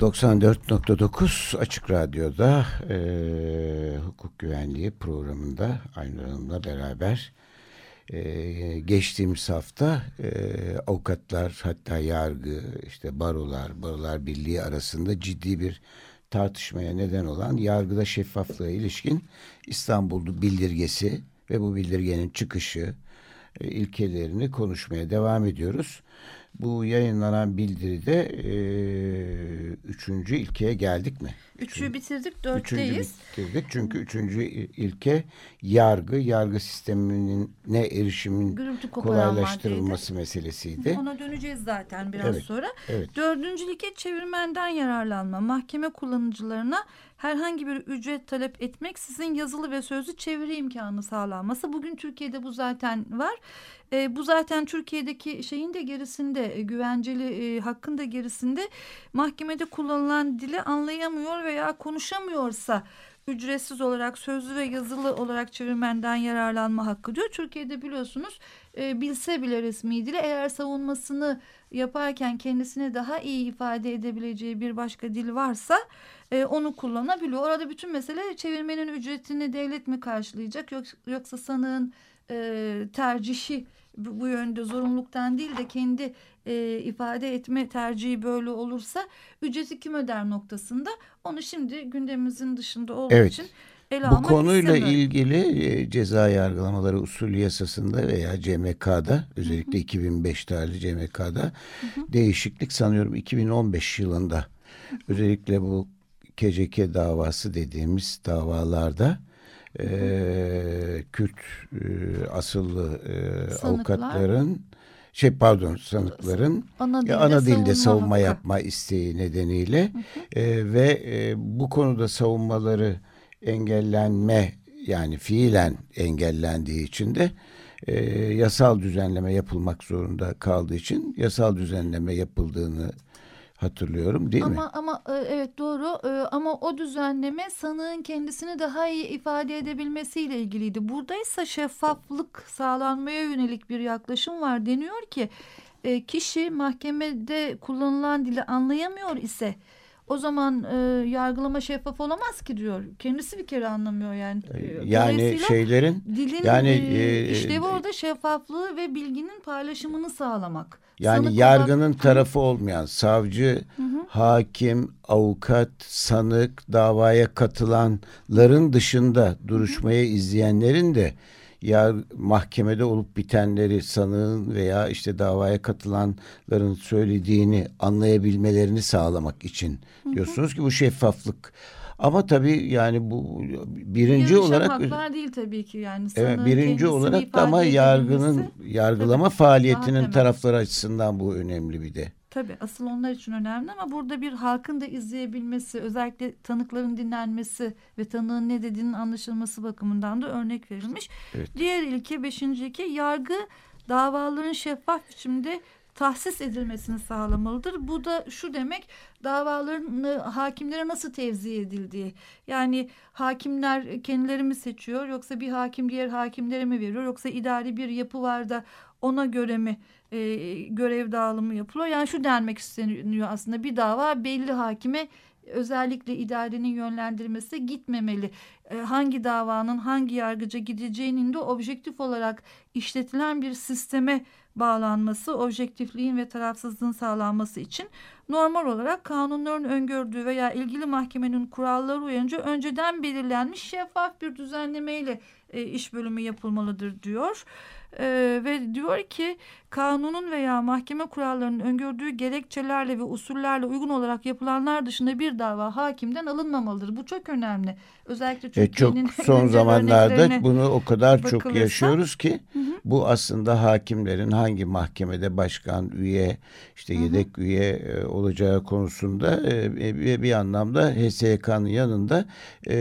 94.9 Açık Radyo'da e, hukuk güvenliği programında Aynur Hanım'la beraber e, geçtiğimiz hafta e, avukatlar hatta yargı işte barolar barolar birliği arasında ciddi bir tartışmaya neden olan yargıda şeffaflığa ilişkin İstanbul bildirgesi ve bu bildirgenin çıkışı e, ilkelerini konuşmaya devam ediyoruz. Bu yayınlanan bildiride e, üçüncü ilkeye geldik mi? Üçü bitirdik, dörtteyiz. Üçüncü bitirdik çünkü üçüncü ilke yargı, yargı sisteminin ne erişimin kolaylaştırılması meselesiydi. Ona döneceğiz zaten biraz evet, sonra. Evet. Dördüncü ilke çevirmenden yararlanma. Mahkeme kullanıcılarına herhangi bir ücret talep etmek sizin yazılı ve sözlü çeviri imkanı sağlanması. Bugün Türkiye'de bu zaten var. E, bu zaten Türkiye'deki şeyin de gerisinde, e, güvenceli e, hakkın da gerisinde mahkemede kullanılan dili anlayamıyor veya konuşamıyorsa ücretsiz olarak sözlü ve yazılı olarak çevirmenden yararlanma hakkı diyor. Türkiye'de biliyorsunuz e, bilse bile resmi dili eğer savunmasını yaparken kendisini daha iyi ifade edebileceği bir başka dil varsa e, onu kullanabiliyor. Orada bütün mesele çevirmenin ücretini devlet mi karşılayacak yoksa, sanığın e, tercihi bu yönde zorunluluktan değil de kendi e, ifade etme tercihi böyle olursa ücreti kim öder noktasında onu şimdi gündemimizin dışında olduğu evet. için ele Bu konuyla ilgili e, ceza yargılamaları usulü yasasında veya CMK'da özellikle hı hı. 2005 tarihli CMK'da hı hı. değişiklik sanıyorum 2015 yılında hı hı. özellikle bu KCK davası dediğimiz davalarda e, Kürt e, asıllı e, avukatların şey pardon sanıkların ana dilde, ana dilde savunma, savunma yapma isteği nedeniyle hı hı. E, ve e, bu konuda savunmaları engellenme yani fiilen engellendiği için de e, yasal düzenleme yapılmak zorunda kaldığı için yasal düzenleme yapıldığını hatırlıyorum değil ama, mi? Ama e, evet doğru e, ama o düzenleme sanığın kendisini daha iyi ifade edebilmesiyle ilgiliydi. Buradaysa şeffaflık sağlanmaya yönelik bir yaklaşım var deniyor ki e, kişi mahkemede kullanılan dili anlayamıyor ise o zaman e, yargılama şeffaf olamaz ki diyor. Kendisi bir kere anlamıyor yani. Yani şeylerin dilin yani e, işlevi orada şeffaflığı ve bilginin paylaşımını sağlamak. Yani sanık yargının olarak... tarafı olmayan savcı, hı hı. hakim, avukat, sanık, davaya katılanların dışında duruşmaya hı hı. izleyenlerin de ya mahkemede olup bitenleri sanığın veya işte davaya katılanların söylediğini anlayabilmelerini sağlamak için diyorsunuz ki bu şeffaflık ama tabii yani bu birinci Yarışan olarak haklar değil tabii ki yani. Evet birinci olarak da ama yargının yargılama tabii, faaliyetinin tarafları açısından bu önemli bir de. Tabii asıl onlar için önemli ama burada bir halkın da izleyebilmesi, özellikle tanıkların dinlenmesi ve tanığın ne dediğinin anlaşılması bakımından da örnek verilmiş. Evet. Diğer ilke, beşinci ilke yargı davaların şeffaf biçimde tahsis edilmesini sağlamalıdır. Bu da şu demek davaların hakimlere nasıl tevzi edildiği. Yani hakimler kendileri mi seçiyor yoksa bir hakim diğer hakimlere mi veriyor yoksa idari bir yapı var da ona göre mi e, görev dağılımı yapılıyor. Yani şu denmek isteniyor aslında bir dava belli hakime özellikle idarenin yönlendirmesi gitmemeli. E, hangi davanın hangi yargıca gideceğinin de objektif olarak işletilen bir sisteme bağlanması, objektifliğin ve tarafsızlığın sağlanması için normal olarak kanunların öngördüğü veya ilgili mahkemenin kuralları uyarınca önceden belirlenmiş şeffaf bir düzenlemeyle e, iş bölümü yapılmalıdır diyor. E, ve diyor ki kanunun veya mahkeme kurallarının öngördüğü gerekçelerle ve usullerle uygun olarak yapılanlar dışında bir dava hakimden alınmamalıdır. Bu çok önemli. Özellikle Türkiye'nin e çok son zamanlarda bunu o kadar bakılırsa, çok yaşıyoruz ki hı hı. bu aslında hakimlerin hangi mahkemede başkan, üye, işte yedek hı hı. üye e, olacağı konusunda e, bir anlamda HSYK'nın yanında e,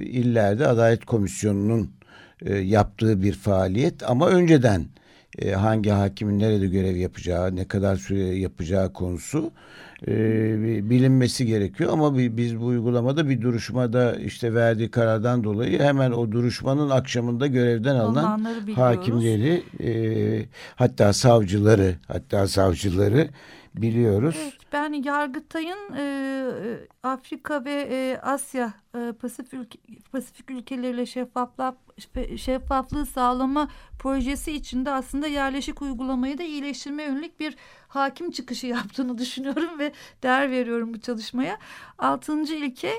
illerde Adalet Komisyonu'nun e, yaptığı bir faaliyet ama önceden e, hangi hakimin nerede görev yapacağı, ne kadar süre yapacağı konusu e, bilinmesi gerekiyor. Ama biz bu uygulamada bir duruşmada işte verdiği karardan dolayı hemen o duruşmanın akşamında görevden alınan hakimleri e, hatta savcıları hatta savcıları biliyoruz. Evet, ben Yargıtay'ın e, e, Afrika ve e, Asya e, Pasifik, ülke, Pasifik ülkeleriyle şeffaflık, şeffaflığı sağlama projesi içinde aslında yerleşik uygulamayı da iyileştirme yönelik bir hakim çıkışı yaptığını düşünüyorum ve değer veriyorum bu çalışmaya. Altıncı ilke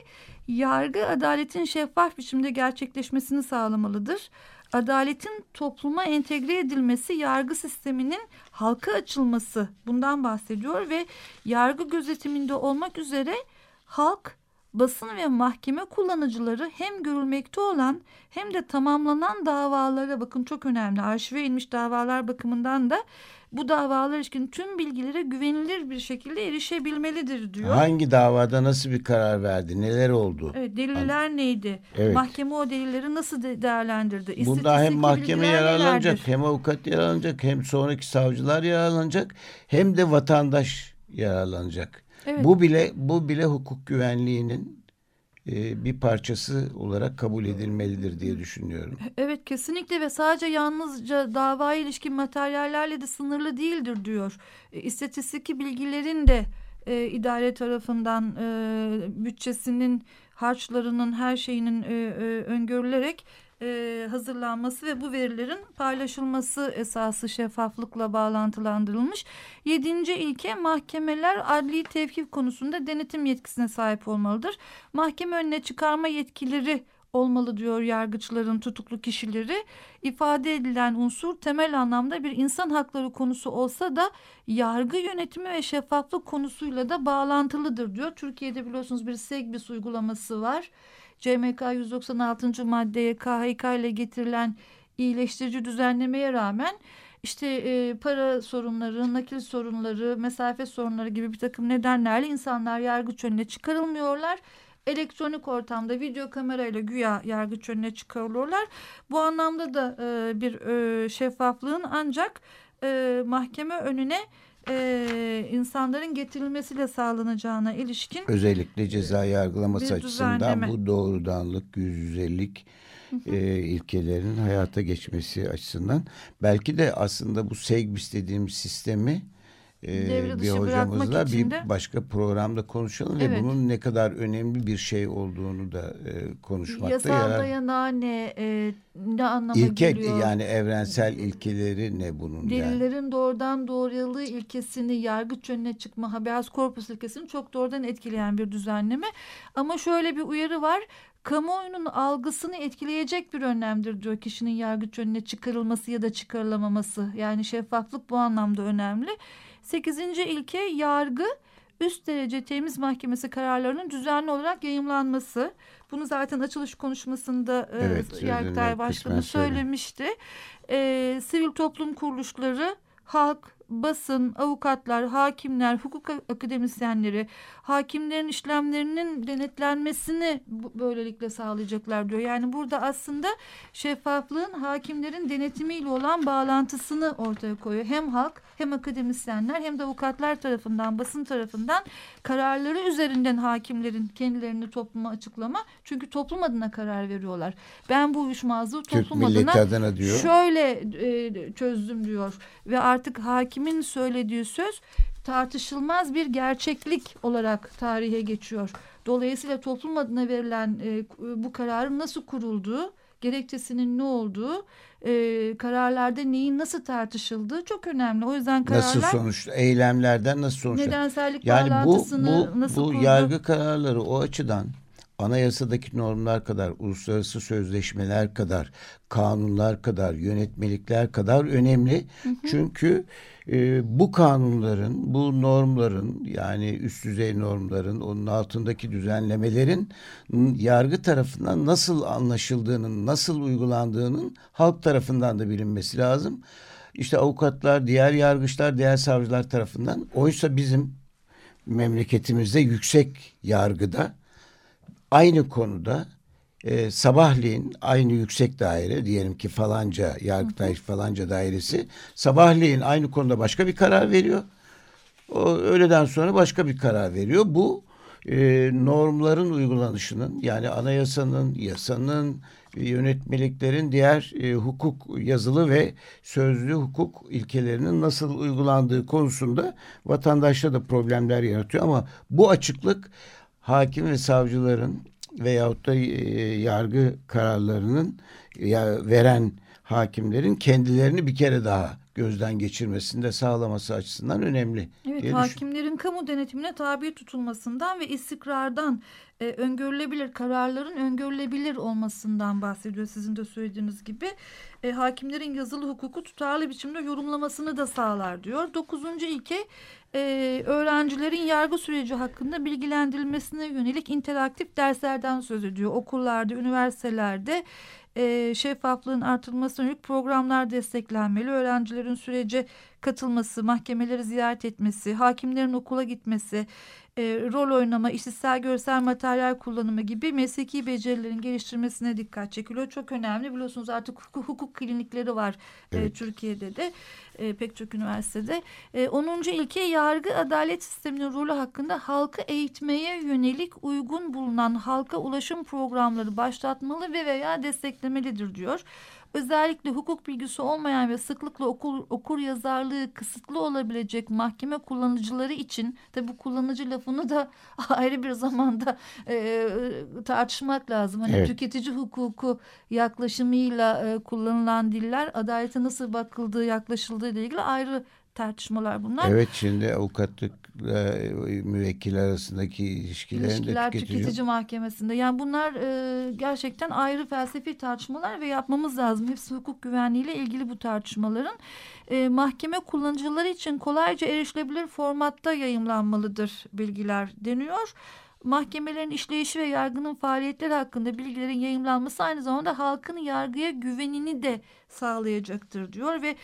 yargı adaletin şeffaf biçimde gerçekleşmesini sağlamalıdır adaletin topluma entegre edilmesi, yargı sisteminin halka açılması bundan bahsediyor ve yargı gözetiminde olmak üzere halk, basın ve mahkeme kullanıcıları hem görülmekte olan hem de tamamlanan davalara bakın çok önemli arşive inmiş davalar bakımından da bu davalar ilişkin tüm bilgilere güvenilir bir şekilde erişebilmelidir diyor. Hangi davada nasıl bir karar verdi? Neler oldu? Evet, deliller An neydi? Evet. Mahkeme o delilleri nasıl de değerlendirdi? Bunda hem mahkeme yararlanacak, nelerdir? hem avukat yararlanacak, hem sonraki savcılar yararlanacak, hem de vatandaş yararlanacak. Evet. Bu bile bu bile hukuk güvenliğinin e, bir parçası olarak kabul edilmelidir diye düşünüyorum. Evet kesinlikle ve sadece yalnızca davaya ilişkin materyallerle de sınırlı değildir diyor. E, istatistik bilgilerin de e, idare tarafından e, bütçesinin harçlarının her şeyinin e, e, öngörülerek e, hazırlanması ve bu verilerin paylaşılması esası şeffaflıkla bağlantılandırılmış. Yedinci ilke mahkemeler adli tevkif konusunda denetim yetkisine sahip olmalıdır. Mahkeme önüne çıkarma yetkileri olmalı diyor yargıçların tutuklu kişileri. İfade edilen unsur temel anlamda bir insan hakları konusu olsa da yargı yönetimi ve şeffaflık konusuyla da bağlantılıdır diyor. Türkiye'de biliyorsunuz bir SEGBİS uygulaması var. CMK 196. maddeye KHK ile getirilen iyileştirici düzenlemeye rağmen işte e, para sorunları, nakil sorunları, mesafe sorunları gibi bir takım nedenlerle insanlar yargıç önüne çıkarılmıyorlar. Elektronik ortamda video kamerayla güya yargıç önüne çıkarılıyorlar. Bu anlamda da e, bir e, şeffaflığın ancak e, mahkeme önüne e, insanların getirilmesiyle sağlanacağına ilişkin özellikle ceza yargılaması açısından düzenleme. bu doğrudanlık, yüz yüzelik e, ilkelerin hayata geçmesi açısından belki de aslında bu SEGBİS dediğimiz sistemi e, bir hocamızla bir başka programda konuşalım evet. ve bunun ne kadar önemli bir şey olduğunu da e, konuşmakta Yasal yarar. dayanağı ne, e, ne anlama İlke, geliyor? Yani evrensel ilkeleri ne bunun? Delillerin yani? doğrudan doğruyalığı ilkesini, yargıç önüne çıkma, habeas corpus ilkesini çok doğrudan etkileyen bir düzenleme. Ama şöyle bir uyarı var kamuoyunun algısını etkileyecek bir önlemdir diyor kişinin yargıç önüne çıkarılması ya da çıkarılamaması. Yani şeffaflık bu anlamda önemli. Sekizinci ilke yargı üst derece temiz mahkemesi kararlarının düzenli olarak yayımlanması. Bunu zaten açılış konuşmasında e, evet, e, Yargıtay Başkanı söylemişti. E, sivil toplum kuruluşları, halk, basın, avukatlar, hakimler, hukuk akademisyenleri, hakimlerin işlemlerinin denetlenmesini böylelikle sağlayacaklar diyor. Yani burada aslında şeffaflığın hakimlerin denetimiyle olan bağlantısını ortaya koyuyor. Hem halk hem akademisyenler hem de avukatlar tarafından, basın tarafından kararları üzerinden hakimlerin kendilerini topluma açıklama. Çünkü toplum adına karar veriyorlar. Ben bu uyuşmazlığı toplum adına, adına diyor. şöyle e, çözdüm diyor. Ve artık hakimin söylediği söz tartışılmaz bir gerçeklik olarak tarihe geçiyor. Dolayısıyla toplum adına verilen e, bu kararın nasıl kurulduğu, gerekçesinin ne olduğu, e, kararlarda neyin nasıl tartışıldığı çok önemli. O yüzden kararlar nasıl sonuç, eylemlerden nasıl sonuç? Nedensellik yani bu bu nasıl bu kurdu? yargı kararları o açıdan anayasadaki normlar kadar, uluslararası sözleşmeler kadar, kanunlar kadar, yönetmelikler kadar önemli. Hı hı. Çünkü e, bu kanunların, bu normların yani üst düzey normların, onun altındaki düzenlemelerin yargı tarafından nasıl anlaşıldığının, nasıl uygulandığının halk tarafından da bilinmesi lazım. İşte avukatlar, diğer yargıçlar, diğer savcılar tarafından. Oysa bizim memleketimizde yüksek yargıda aynı konuda e, sabahleyin aynı yüksek daire diyelim ki falanca Yargıtay falanca dairesi sabahleyin aynı konuda başka bir karar veriyor. O öğleden sonra başka bir karar veriyor. Bu e, normların uygulanışının yani anayasanın, yasanın, yönetmeliklerin diğer e, hukuk yazılı ve sözlü hukuk ilkelerinin nasıl uygulandığı konusunda vatandaşta da problemler yaratıyor ama bu açıklık hakim ve savcıların veyahut da e, yargı kararlarının ya veren hakimlerin kendilerini bir kere daha gözden geçirmesini de sağlaması açısından önemli. Evet hakimlerin kamu denetimine tabi tutulmasından ve istikrardan e, öngörülebilir kararların öngörülebilir olmasından bahsediyor sizin de söylediğiniz gibi. E, hakimlerin yazılı hukuku tutarlı biçimde yorumlamasını da sağlar diyor. Dokuzuncu ilke e, öğrencilerin yargı süreci hakkında bilgilendirilmesine yönelik interaktif derslerden söz ediyor. Okullarda, üniversitelerde e, şeffaflığın artırılmasına yönelik programlar desteklenmeli. Öğrencilerin sürece katılması, mahkemeleri ziyaret etmesi, hakimlerin okula gitmesi, e, rol oynama, işitsel görsel materyal kullanımı gibi mesleki becerilerin geliştirmesine dikkat çekiliyor. Çok önemli biliyorsunuz artık hukuk, hukuk klinikleri var e, evet. e, Türkiye'de de e, pek çok üniversitede. E, 10. ilke yargı adalet sisteminin rolü hakkında halkı eğitmeye yönelik uygun bulunan halka ulaşım programları başlatmalı ve veya desteklemelidir diyor özellikle hukuk bilgisi olmayan ve sıklıkla okur, okur yazarlığı kısıtlı olabilecek mahkeme kullanıcıları için de bu kullanıcı lafını da ayrı bir zamanda e, tartışmak lazım. Hani evet. tüketici hukuku yaklaşımıyla e, kullanılan diller adalete nasıl bakıldığı yaklaşıldığı ile ilgili ayrı tartışmalar bunlar. Evet şimdi avukatlıkla müvekkil arasındaki ilişkilerin İlişkiler de tüketici... tüketici mahkemesinde. Yani bunlar e, gerçekten ayrı felsefi tartışmalar ve yapmamız lazım. Hepsi hukuk güvenliğiyle ilgili bu tartışmaların. E, mahkeme kullanıcıları için kolayca erişilebilir formatta yayımlanmalıdır bilgiler deniyor mahkemelerin işleyişi ve yargının faaliyetleri hakkında bilgilerin yayımlanması aynı zamanda halkın yargıya güvenini de sağlayacaktır diyor ve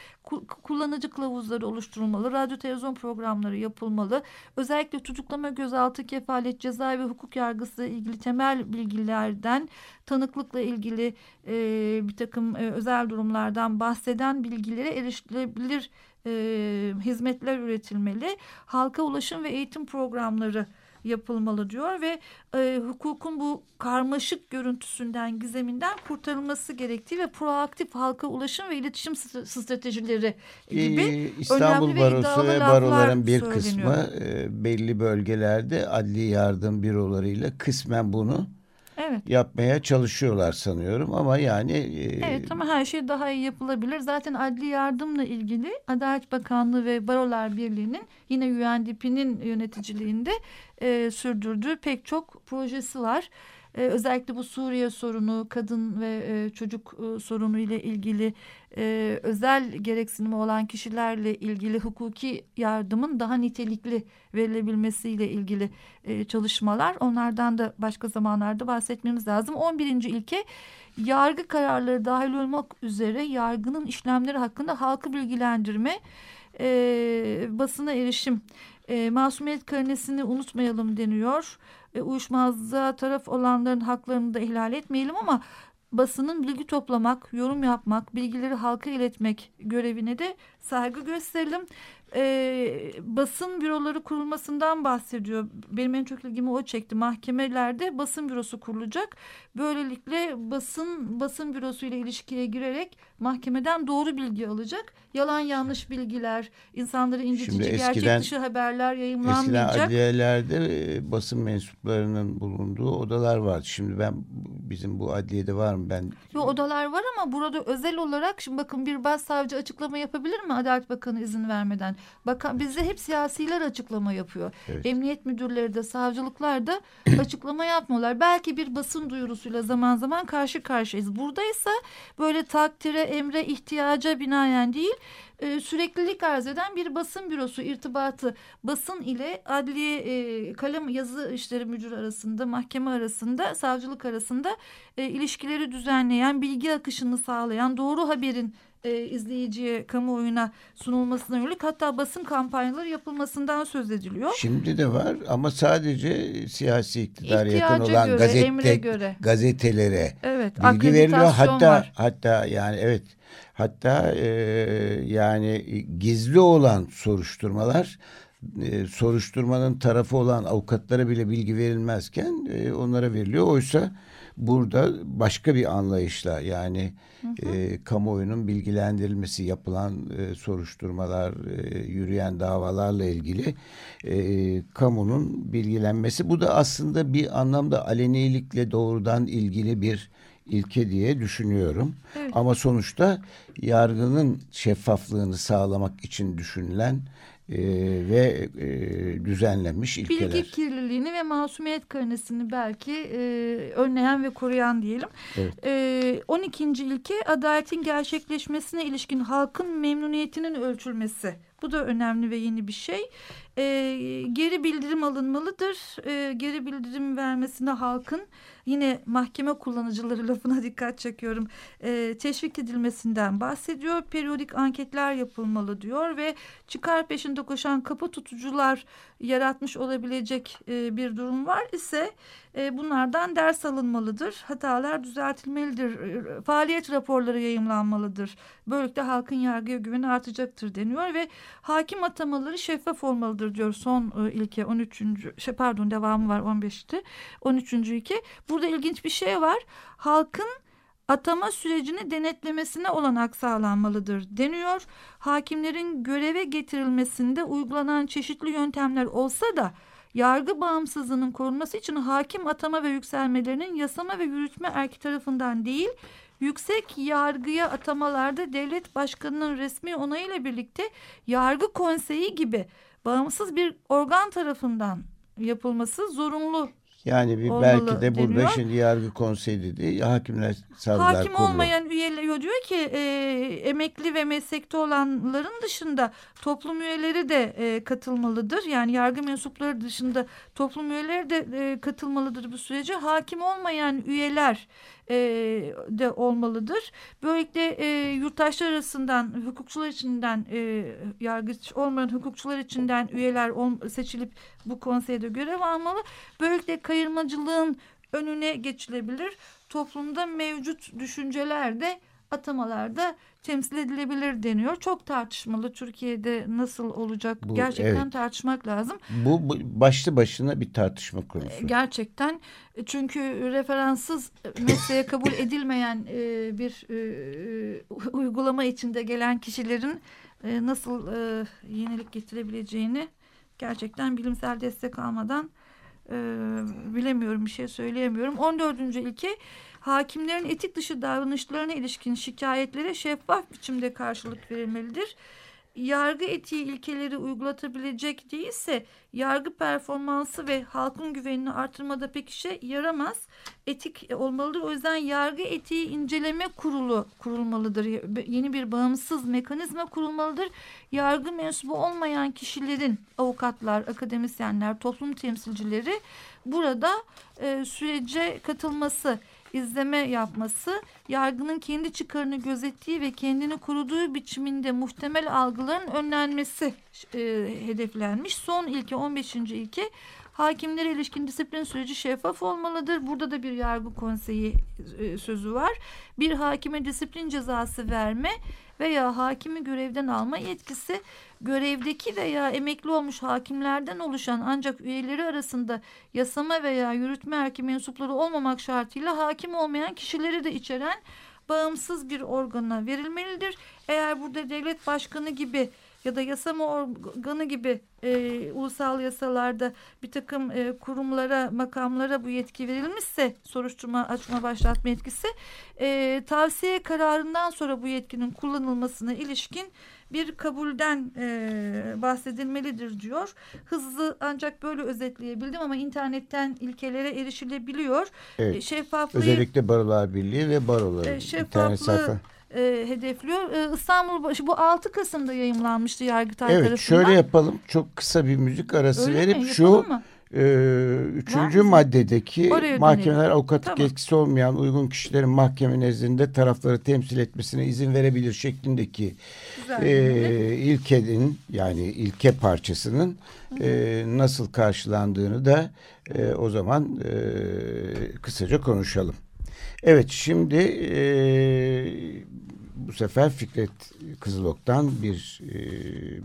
kullanıcı kılavuzları oluşturulmalı, radyo televizyon programları yapılmalı. Özellikle tutuklama, gözaltı, kefalet, ceza ve hukuk yargısı ilgili temel bilgilerden tanıklıkla ilgili e, bir takım e, özel durumlardan bahseden bilgilere erişilebilir e, hizmetler üretilmeli. Halka ulaşım ve eğitim programları yapılmalı diyor ve e, hukukun bu karmaşık görüntüsünden, gizeminden kurtarılması gerektiği ve proaktif halka ulaşım ve iletişim stratejileri gibi ee, İstanbul Barosu ve baroların bir söyleniyor. kısmı e, belli bölgelerde adli yardım bürolarıyla kısmen bunu evet. yapmaya çalışıyorlar sanıyorum ama yani e, Evet ama her şey daha iyi yapılabilir. Zaten adli yardımla ilgili Adalet Bakanlığı ve Barolar Birliği'nin yine UNDP'nin yöneticiliğinde e, sürdürdüğü pek çok projesi var. E, özellikle bu Suriye sorunu, kadın ve e, çocuk e, sorunu ile ilgili e, özel gereksinimi olan kişilerle ilgili hukuki yardımın daha nitelikli verilebilmesiyle ilgili e, çalışmalar. Onlardan da başka zamanlarda bahsetmemiz lazım. 11. ilke yargı kararları dahil olmak üzere yargının işlemleri hakkında halkı bilgilendirme, e, basına erişim, e, masumiyet karnesini unutmayalım deniyor. E, uyuşmazlığa taraf olanların haklarını da ihlal etmeyelim ama basının bilgi toplamak, yorum yapmak, bilgileri halka iletmek görevine de saygı gösterelim e, basın büroları kurulmasından bahsediyor. Benim en çok ilgimi o çekti. Mahkemelerde basın bürosu kurulacak. Böylelikle basın basın bürosu ile ilişkiye girerek mahkemeden doğru bilgi alacak. Yalan yanlış bilgiler, insanları incitici, Şimdi eskiden, gerçek dışı haberler yayınlanmayacak. Eskiden adliyelerde e, basın mensuplarının bulunduğu odalar vardı. Şimdi ben bizim bu adliyede var mı ben? Yok odalar var ama burada özel olarak şimdi bakın bir başsavcı açıklama yapabilir mi Adalet Bakanı izin vermeden? Bakan bizde hep siyasiler açıklama yapıyor. Evet. Emniyet müdürleri de savcılıklar da açıklama yapmıyorlar. Belki bir basın duyurusuyla zaman zaman karşı karşıyayız. Buradaysa böyle takdire, emre, ihtiyaca binaen değil e, süreklilik arz eden bir basın bürosu irtibatı basın ile adliye e, kalem yazı işleri müdür arasında mahkeme arasında savcılık arasında e, ilişkileri düzenleyen bilgi akışını sağlayan doğru haberin e, izleyiciye, kamuoyuna sunulmasına yönelik hatta basın kampanyaları yapılmasından söz ediliyor. Şimdi de var ama sadece siyasi iktidar yakın olan göre, gazete, göre. gazetelere evet, bilgi veriliyor. Hatta var. hatta yani evet hatta e, yani gizli olan soruşturmalar e, soruşturmanın tarafı olan avukatlara bile bilgi verilmezken e, onlara veriliyor. Oysa burada başka bir anlayışla yani E, kamuoyunun bilgilendirilmesi yapılan e, soruşturmalar, e, yürüyen davalarla ilgili e, kamunun bilgilenmesi. Bu da aslında bir anlamda alenilikle doğrudan ilgili bir ilke diye düşünüyorum. Evet. Ama sonuçta yargının şeffaflığını sağlamak için düşünülen e, ve e, düzenlenmiş ilkeler. Bilgi kirliliğini ve masumiyet karnesini belki e, önleyen ve koruyan diyelim. Evet. E, 12. ilke adaletin gerçekleşmesine ilişkin halkın memnuniyetinin ölçülmesi. Bu da önemli ve yeni bir şey. E, geri bildirim alınmalıdır. E, geri bildirim vermesine halkın yine mahkeme kullanıcıları lafına dikkat çekiyorum. E, teşvik edilmesinden bahsediyor. Periyodik anketler yapılmalı diyor ve çıkar peşinde koşan kapı tutucular yaratmış olabilecek e, bir durum var ise e, bunlardan ders alınmalıdır. Hatalar düzeltilmelidir. E, faaliyet raporları yayımlanmalıdır. Böylelikle halkın yargıya güveni artacaktır deniyor ve hakim atamaları şeffaf olmalıdır diyor son ilke 13. Şey, pardon devamı var 15'ti. 13. ilke. Burada ilginç bir şey var. Halkın atama sürecini denetlemesine olanak sağlanmalıdır deniyor. Hakimlerin göreve getirilmesinde uygulanan çeşitli yöntemler olsa da yargı bağımsızlığının korunması için hakim atama ve yükselmelerinin yasama ve yürütme erki tarafından değil, yüksek yargıya atamalarda devlet başkanının resmi onayıyla birlikte yargı konseyi gibi bağımsız bir organ tarafından yapılması zorunlu yani bir belki de burada şimdi yargı konseyi dedi. Hakimler savcılar Hakim kurulu. olmayan üyeler diyor ki e, emekli ve meslekte olanların dışında toplum üyeleri de e, katılmalıdır. Yani yargı mensupları dışında toplum üyeleri de e, katılmalıdır bu sürece. Hakim olmayan üyeler e, de olmalıdır. Böylelikle e, yurttaşlar arasından, hukukçular içinden, e, yargıç olmayan hukukçular içinden üyeler ol, seçilip bu konseyde görev almalı. Böylelikle kayırmacılığın önüne geçilebilir. Toplumda mevcut düşünceler de atamalarda temsil edilebilir deniyor. Çok tartışmalı Türkiye'de nasıl olacak bu, gerçekten evet. tartışmak lazım. Bu, bu başlı başına bir tartışma konusu. Gerçekten çünkü referanssız mesleğe kabul edilmeyen e, bir e, uygulama içinde gelen kişilerin e, nasıl e, yenilik getirebileceğini gerçekten bilimsel destek almadan e, bilemiyorum bir şey söyleyemiyorum. 14. ilke hakimlerin etik dışı davranışlarına ilişkin şikayetlere şeffaf biçimde karşılık verilmelidir. Yargı etiği ilkeleri uygulatabilecek değilse yargı performansı ve halkın güvenini artırmada pek işe yaramaz. Etik olmalıdır. O yüzden yargı etiği inceleme kurulu kurulmalıdır. Yeni bir bağımsız mekanizma kurulmalıdır. Yargı mensubu olmayan kişilerin avukatlar, akademisyenler, toplum temsilcileri burada e, sürece katılması izleme yapması, yargının kendi çıkarını gözettiği ve kendini koruduğu biçiminde muhtemel algıların önlenmesi e, hedeflenmiş. Son ilke 15. ilke hakimlere ilişkin disiplin süreci şeffaf olmalıdır. Burada da bir yargı konseyi e, sözü var. Bir hakime disiplin cezası verme veya hakimi görevden alma yetkisi görevdeki veya emekli olmuş hakimlerden oluşan ancak üyeleri arasında yasama veya yürütme erki mensupları olmamak şartıyla hakim olmayan kişileri de içeren bağımsız bir organa verilmelidir. Eğer burada devlet başkanı gibi ya da yasama organı gibi e, ulusal yasalarda bir takım e, kurumlara, makamlara bu yetki verilmişse soruşturma açma başlatma yetkisi e, tavsiye kararından sonra bu yetkinin kullanılmasına ilişkin bir kabulden e, bahsedilmelidir diyor. Hızlı ancak böyle özetleyebildim ama internetten ilkelere erişilebiliyor. Evet. E, şeffaflığı, Özellikle Barolar Birliği ve barolar e, internet sayfa e, hedefliyor. E, İstanbul bu 6 Kasım'da yayımlanmıştı Yargıtay evet, tarafından. Evet şöyle yapalım. Çok kısa bir müzik arası Öyle verip mi? şu mı? e, üçüncü maddedeki Oraya mahkemeler dönelim. avukatlık tamam. etkisi olmayan uygun kişilerin mahkeme nezdinde tarafları temsil etmesine izin verebilir şeklindeki e, ilkenin yani ilke parçasının e, nasıl karşılandığını da e, o zaman e, kısaca konuşalım. Evet şimdi e, bu sefer Fikret Kızılok'tan bir e,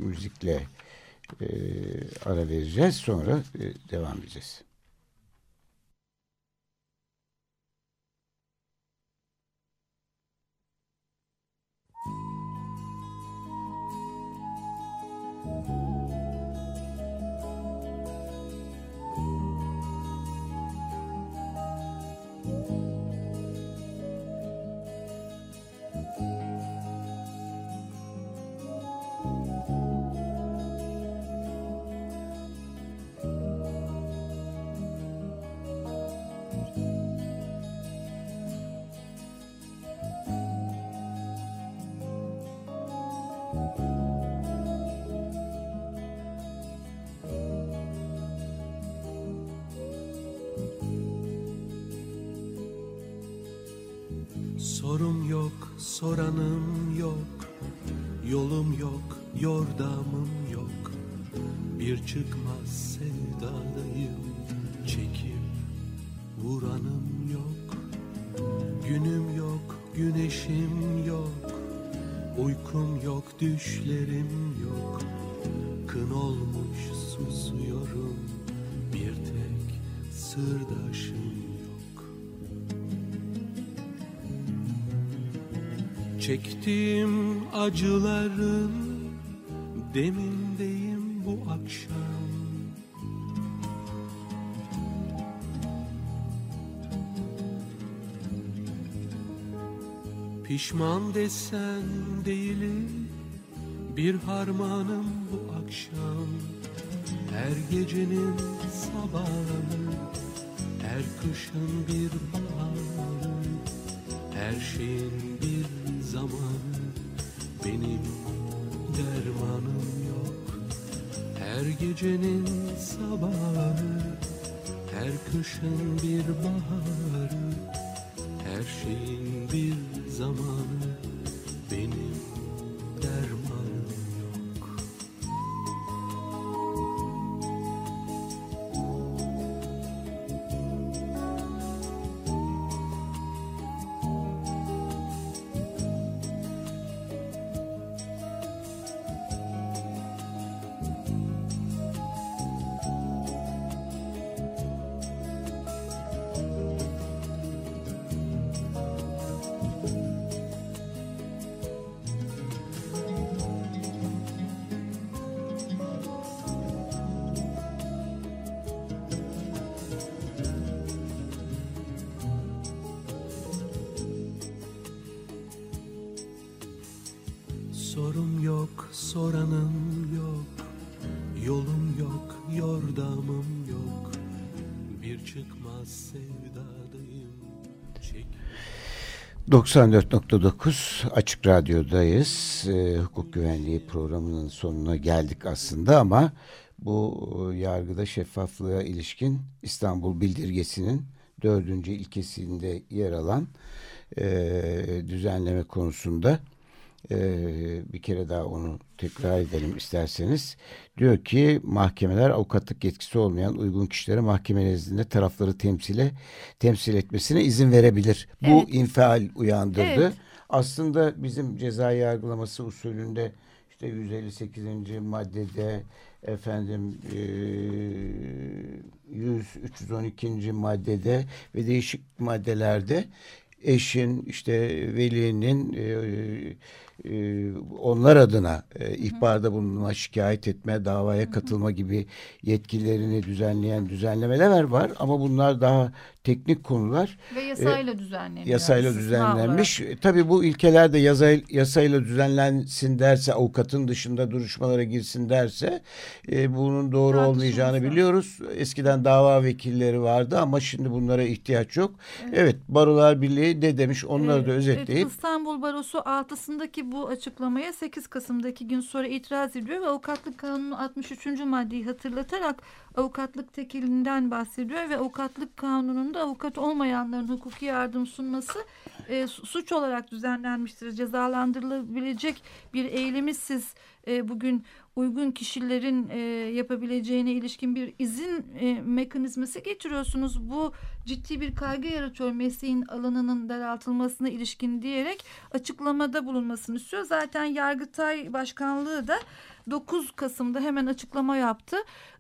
müzikle e, ara vereceğiz. Sonra e, devam edeceğiz. Soranım yok, yolum yok, yordamım yok. Bir çıkmaz sevdalıyım, çekip vuranım yok. Günüm yok, güneşim yok, uykum yok, düşlerim yok. Kın olmuş susuyorum, bir tek sırdaşım Çektiğim acıların demindeyim bu akşam. Pişman desen değilim bir harmanım bu akşam. Her gecenin sabahı her kışın bir baharı her şeyin bir zamanı benim dermanım yok. Her gecenin sabahı her kışın bir baharı 94.9 Açık Radyo'dayız. Ee, hukuk güvenliği programının sonuna geldik aslında ama bu e, yargıda şeffaflığa ilişkin İstanbul Bildirgesi'nin dördüncü ilkesinde yer alan e, düzenleme konusunda e, bir kere daha onu tekrar edelim isterseniz. Diyor ki mahkemeler avukatlık yetkisi olmayan uygun kişilere mahkeme nezdinde tarafları temsile temsil etmesine izin verebilir. Bu Evet. infial uyandırdı. Evet. Aslında bizim ceza yargılaması usulünde işte 158. maddede efendim e, 100 312. maddede ve değişik maddelerde eşin işte velinin e, e, onlar adına e, ihbarda bulunma, şikayet etme, davaya katılma gibi yetkilerini düzenleyen düzenlemeler var. Ama bunlar daha teknik konular. Ve yasayla düzenleniyor. Yasayla düzenlenmiş. E, Tabii bu ilkeler de yasa, yasayla düzenlensin derse, avukatın dışında duruşmalara girsin derse e, bunun doğru Tartışılması. olmayacağını biliyoruz. Eskiden dava vekilleri vardı ama şimdi bunlara ihtiyaç yok. Evet, Barolar Birliği de demiş onları da Evet, özetleyip İstanbul Barosu 6'sındaki bu açıklamaya 8 Kasım'daki gün sonra itiraz ediyor ve avukatlık kanunu 63. maddeyi hatırlatarak avukatlık tekilinden bahsediyor ve avukatlık kanununda avukat olmayanların hukuki yardım sunması e, su- suç olarak düzenlenmiştir. Cezalandırılabilecek bir eylemi siz e, bugün uygun kişilerin e, yapabileceğine ilişkin bir izin e, mekanizması getiriyorsunuz. Bu ciddi bir kaygı yaratıyor mesleğin alanının daraltılmasına ilişkin diyerek açıklamada bulunmasını istiyor. Zaten Yargıtay Başkanlığı da 9 Kasım'da hemen açıklama yaptı.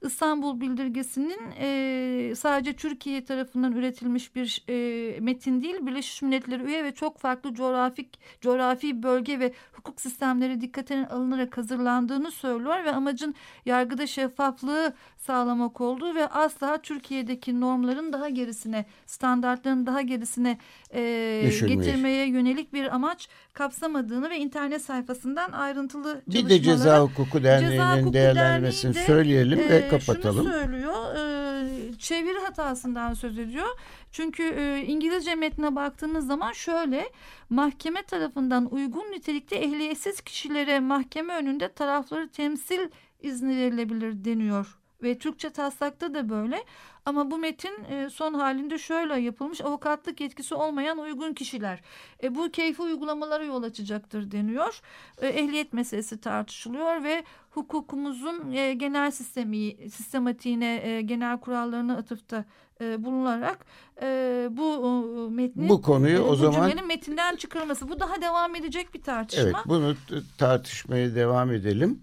İstanbul Bildirgesi'nin e, sadece Türkiye tarafından üretilmiş bir e, metin değil, Birleşmiş Milletler üye ve çok farklı coğrafik coğrafi bölge ve hukuk sistemleri dikkate alınarak hazırlandığını söylüyor ve amacın yargıda şeffaflığı sağlamak olduğu ve asla Türkiye'deki normların daha gerisine, standartların daha gerisine e, getirmeye yönelik bir amaç kapsamadığını ve internet sayfasından ayrıntılı bir de çalışmalara Ceza Hukuku Derneği'nin değerlendirmesini de, söyleyelim ve e, kapatalım. Şunu söylüyor, e, çeviri hatasından söz ediyor. Çünkü e, İngilizce metnine baktığınız zaman şöyle, mahkeme tarafından uygun nitelikte ehliyetsiz kişilere mahkeme önünde tarafları temsil izni verilebilir deniyor. Ve Türkçe taslakta da böyle. Ama bu metin e, son halinde şöyle yapılmış. Avukatlık yetkisi olmayan uygun kişiler. E, bu keyfi uygulamalara yol açacaktır deniyor. E, ehliyet meselesi tartışılıyor ve hukukumuzun e, genel sistemi sistematiğine, e, genel kurallarına atıfta e, bulunarak e, bu e, metnin bu konuyu e, o bu zaman metinden çıkarılması. Bu daha devam edecek bir tartışma. evet bunu tartışmaya devam edelim.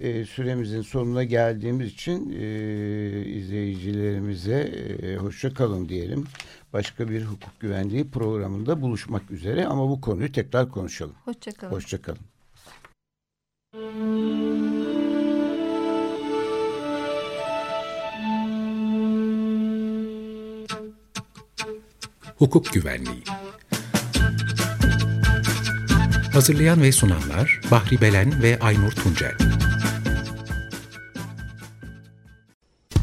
E, süremizin sonuna geldiğimiz için e, izleyicilerimize e, hoşça kalın diyelim. Başka bir hukuk güvenliği programında buluşmak üzere ama bu konuyu tekrar konuşalım. Hoşçakalın. Hoşçakalın. Hukuk Güvenliği Hazırlayan ve sunanlar Bahri Belen ve Aynur Tuncel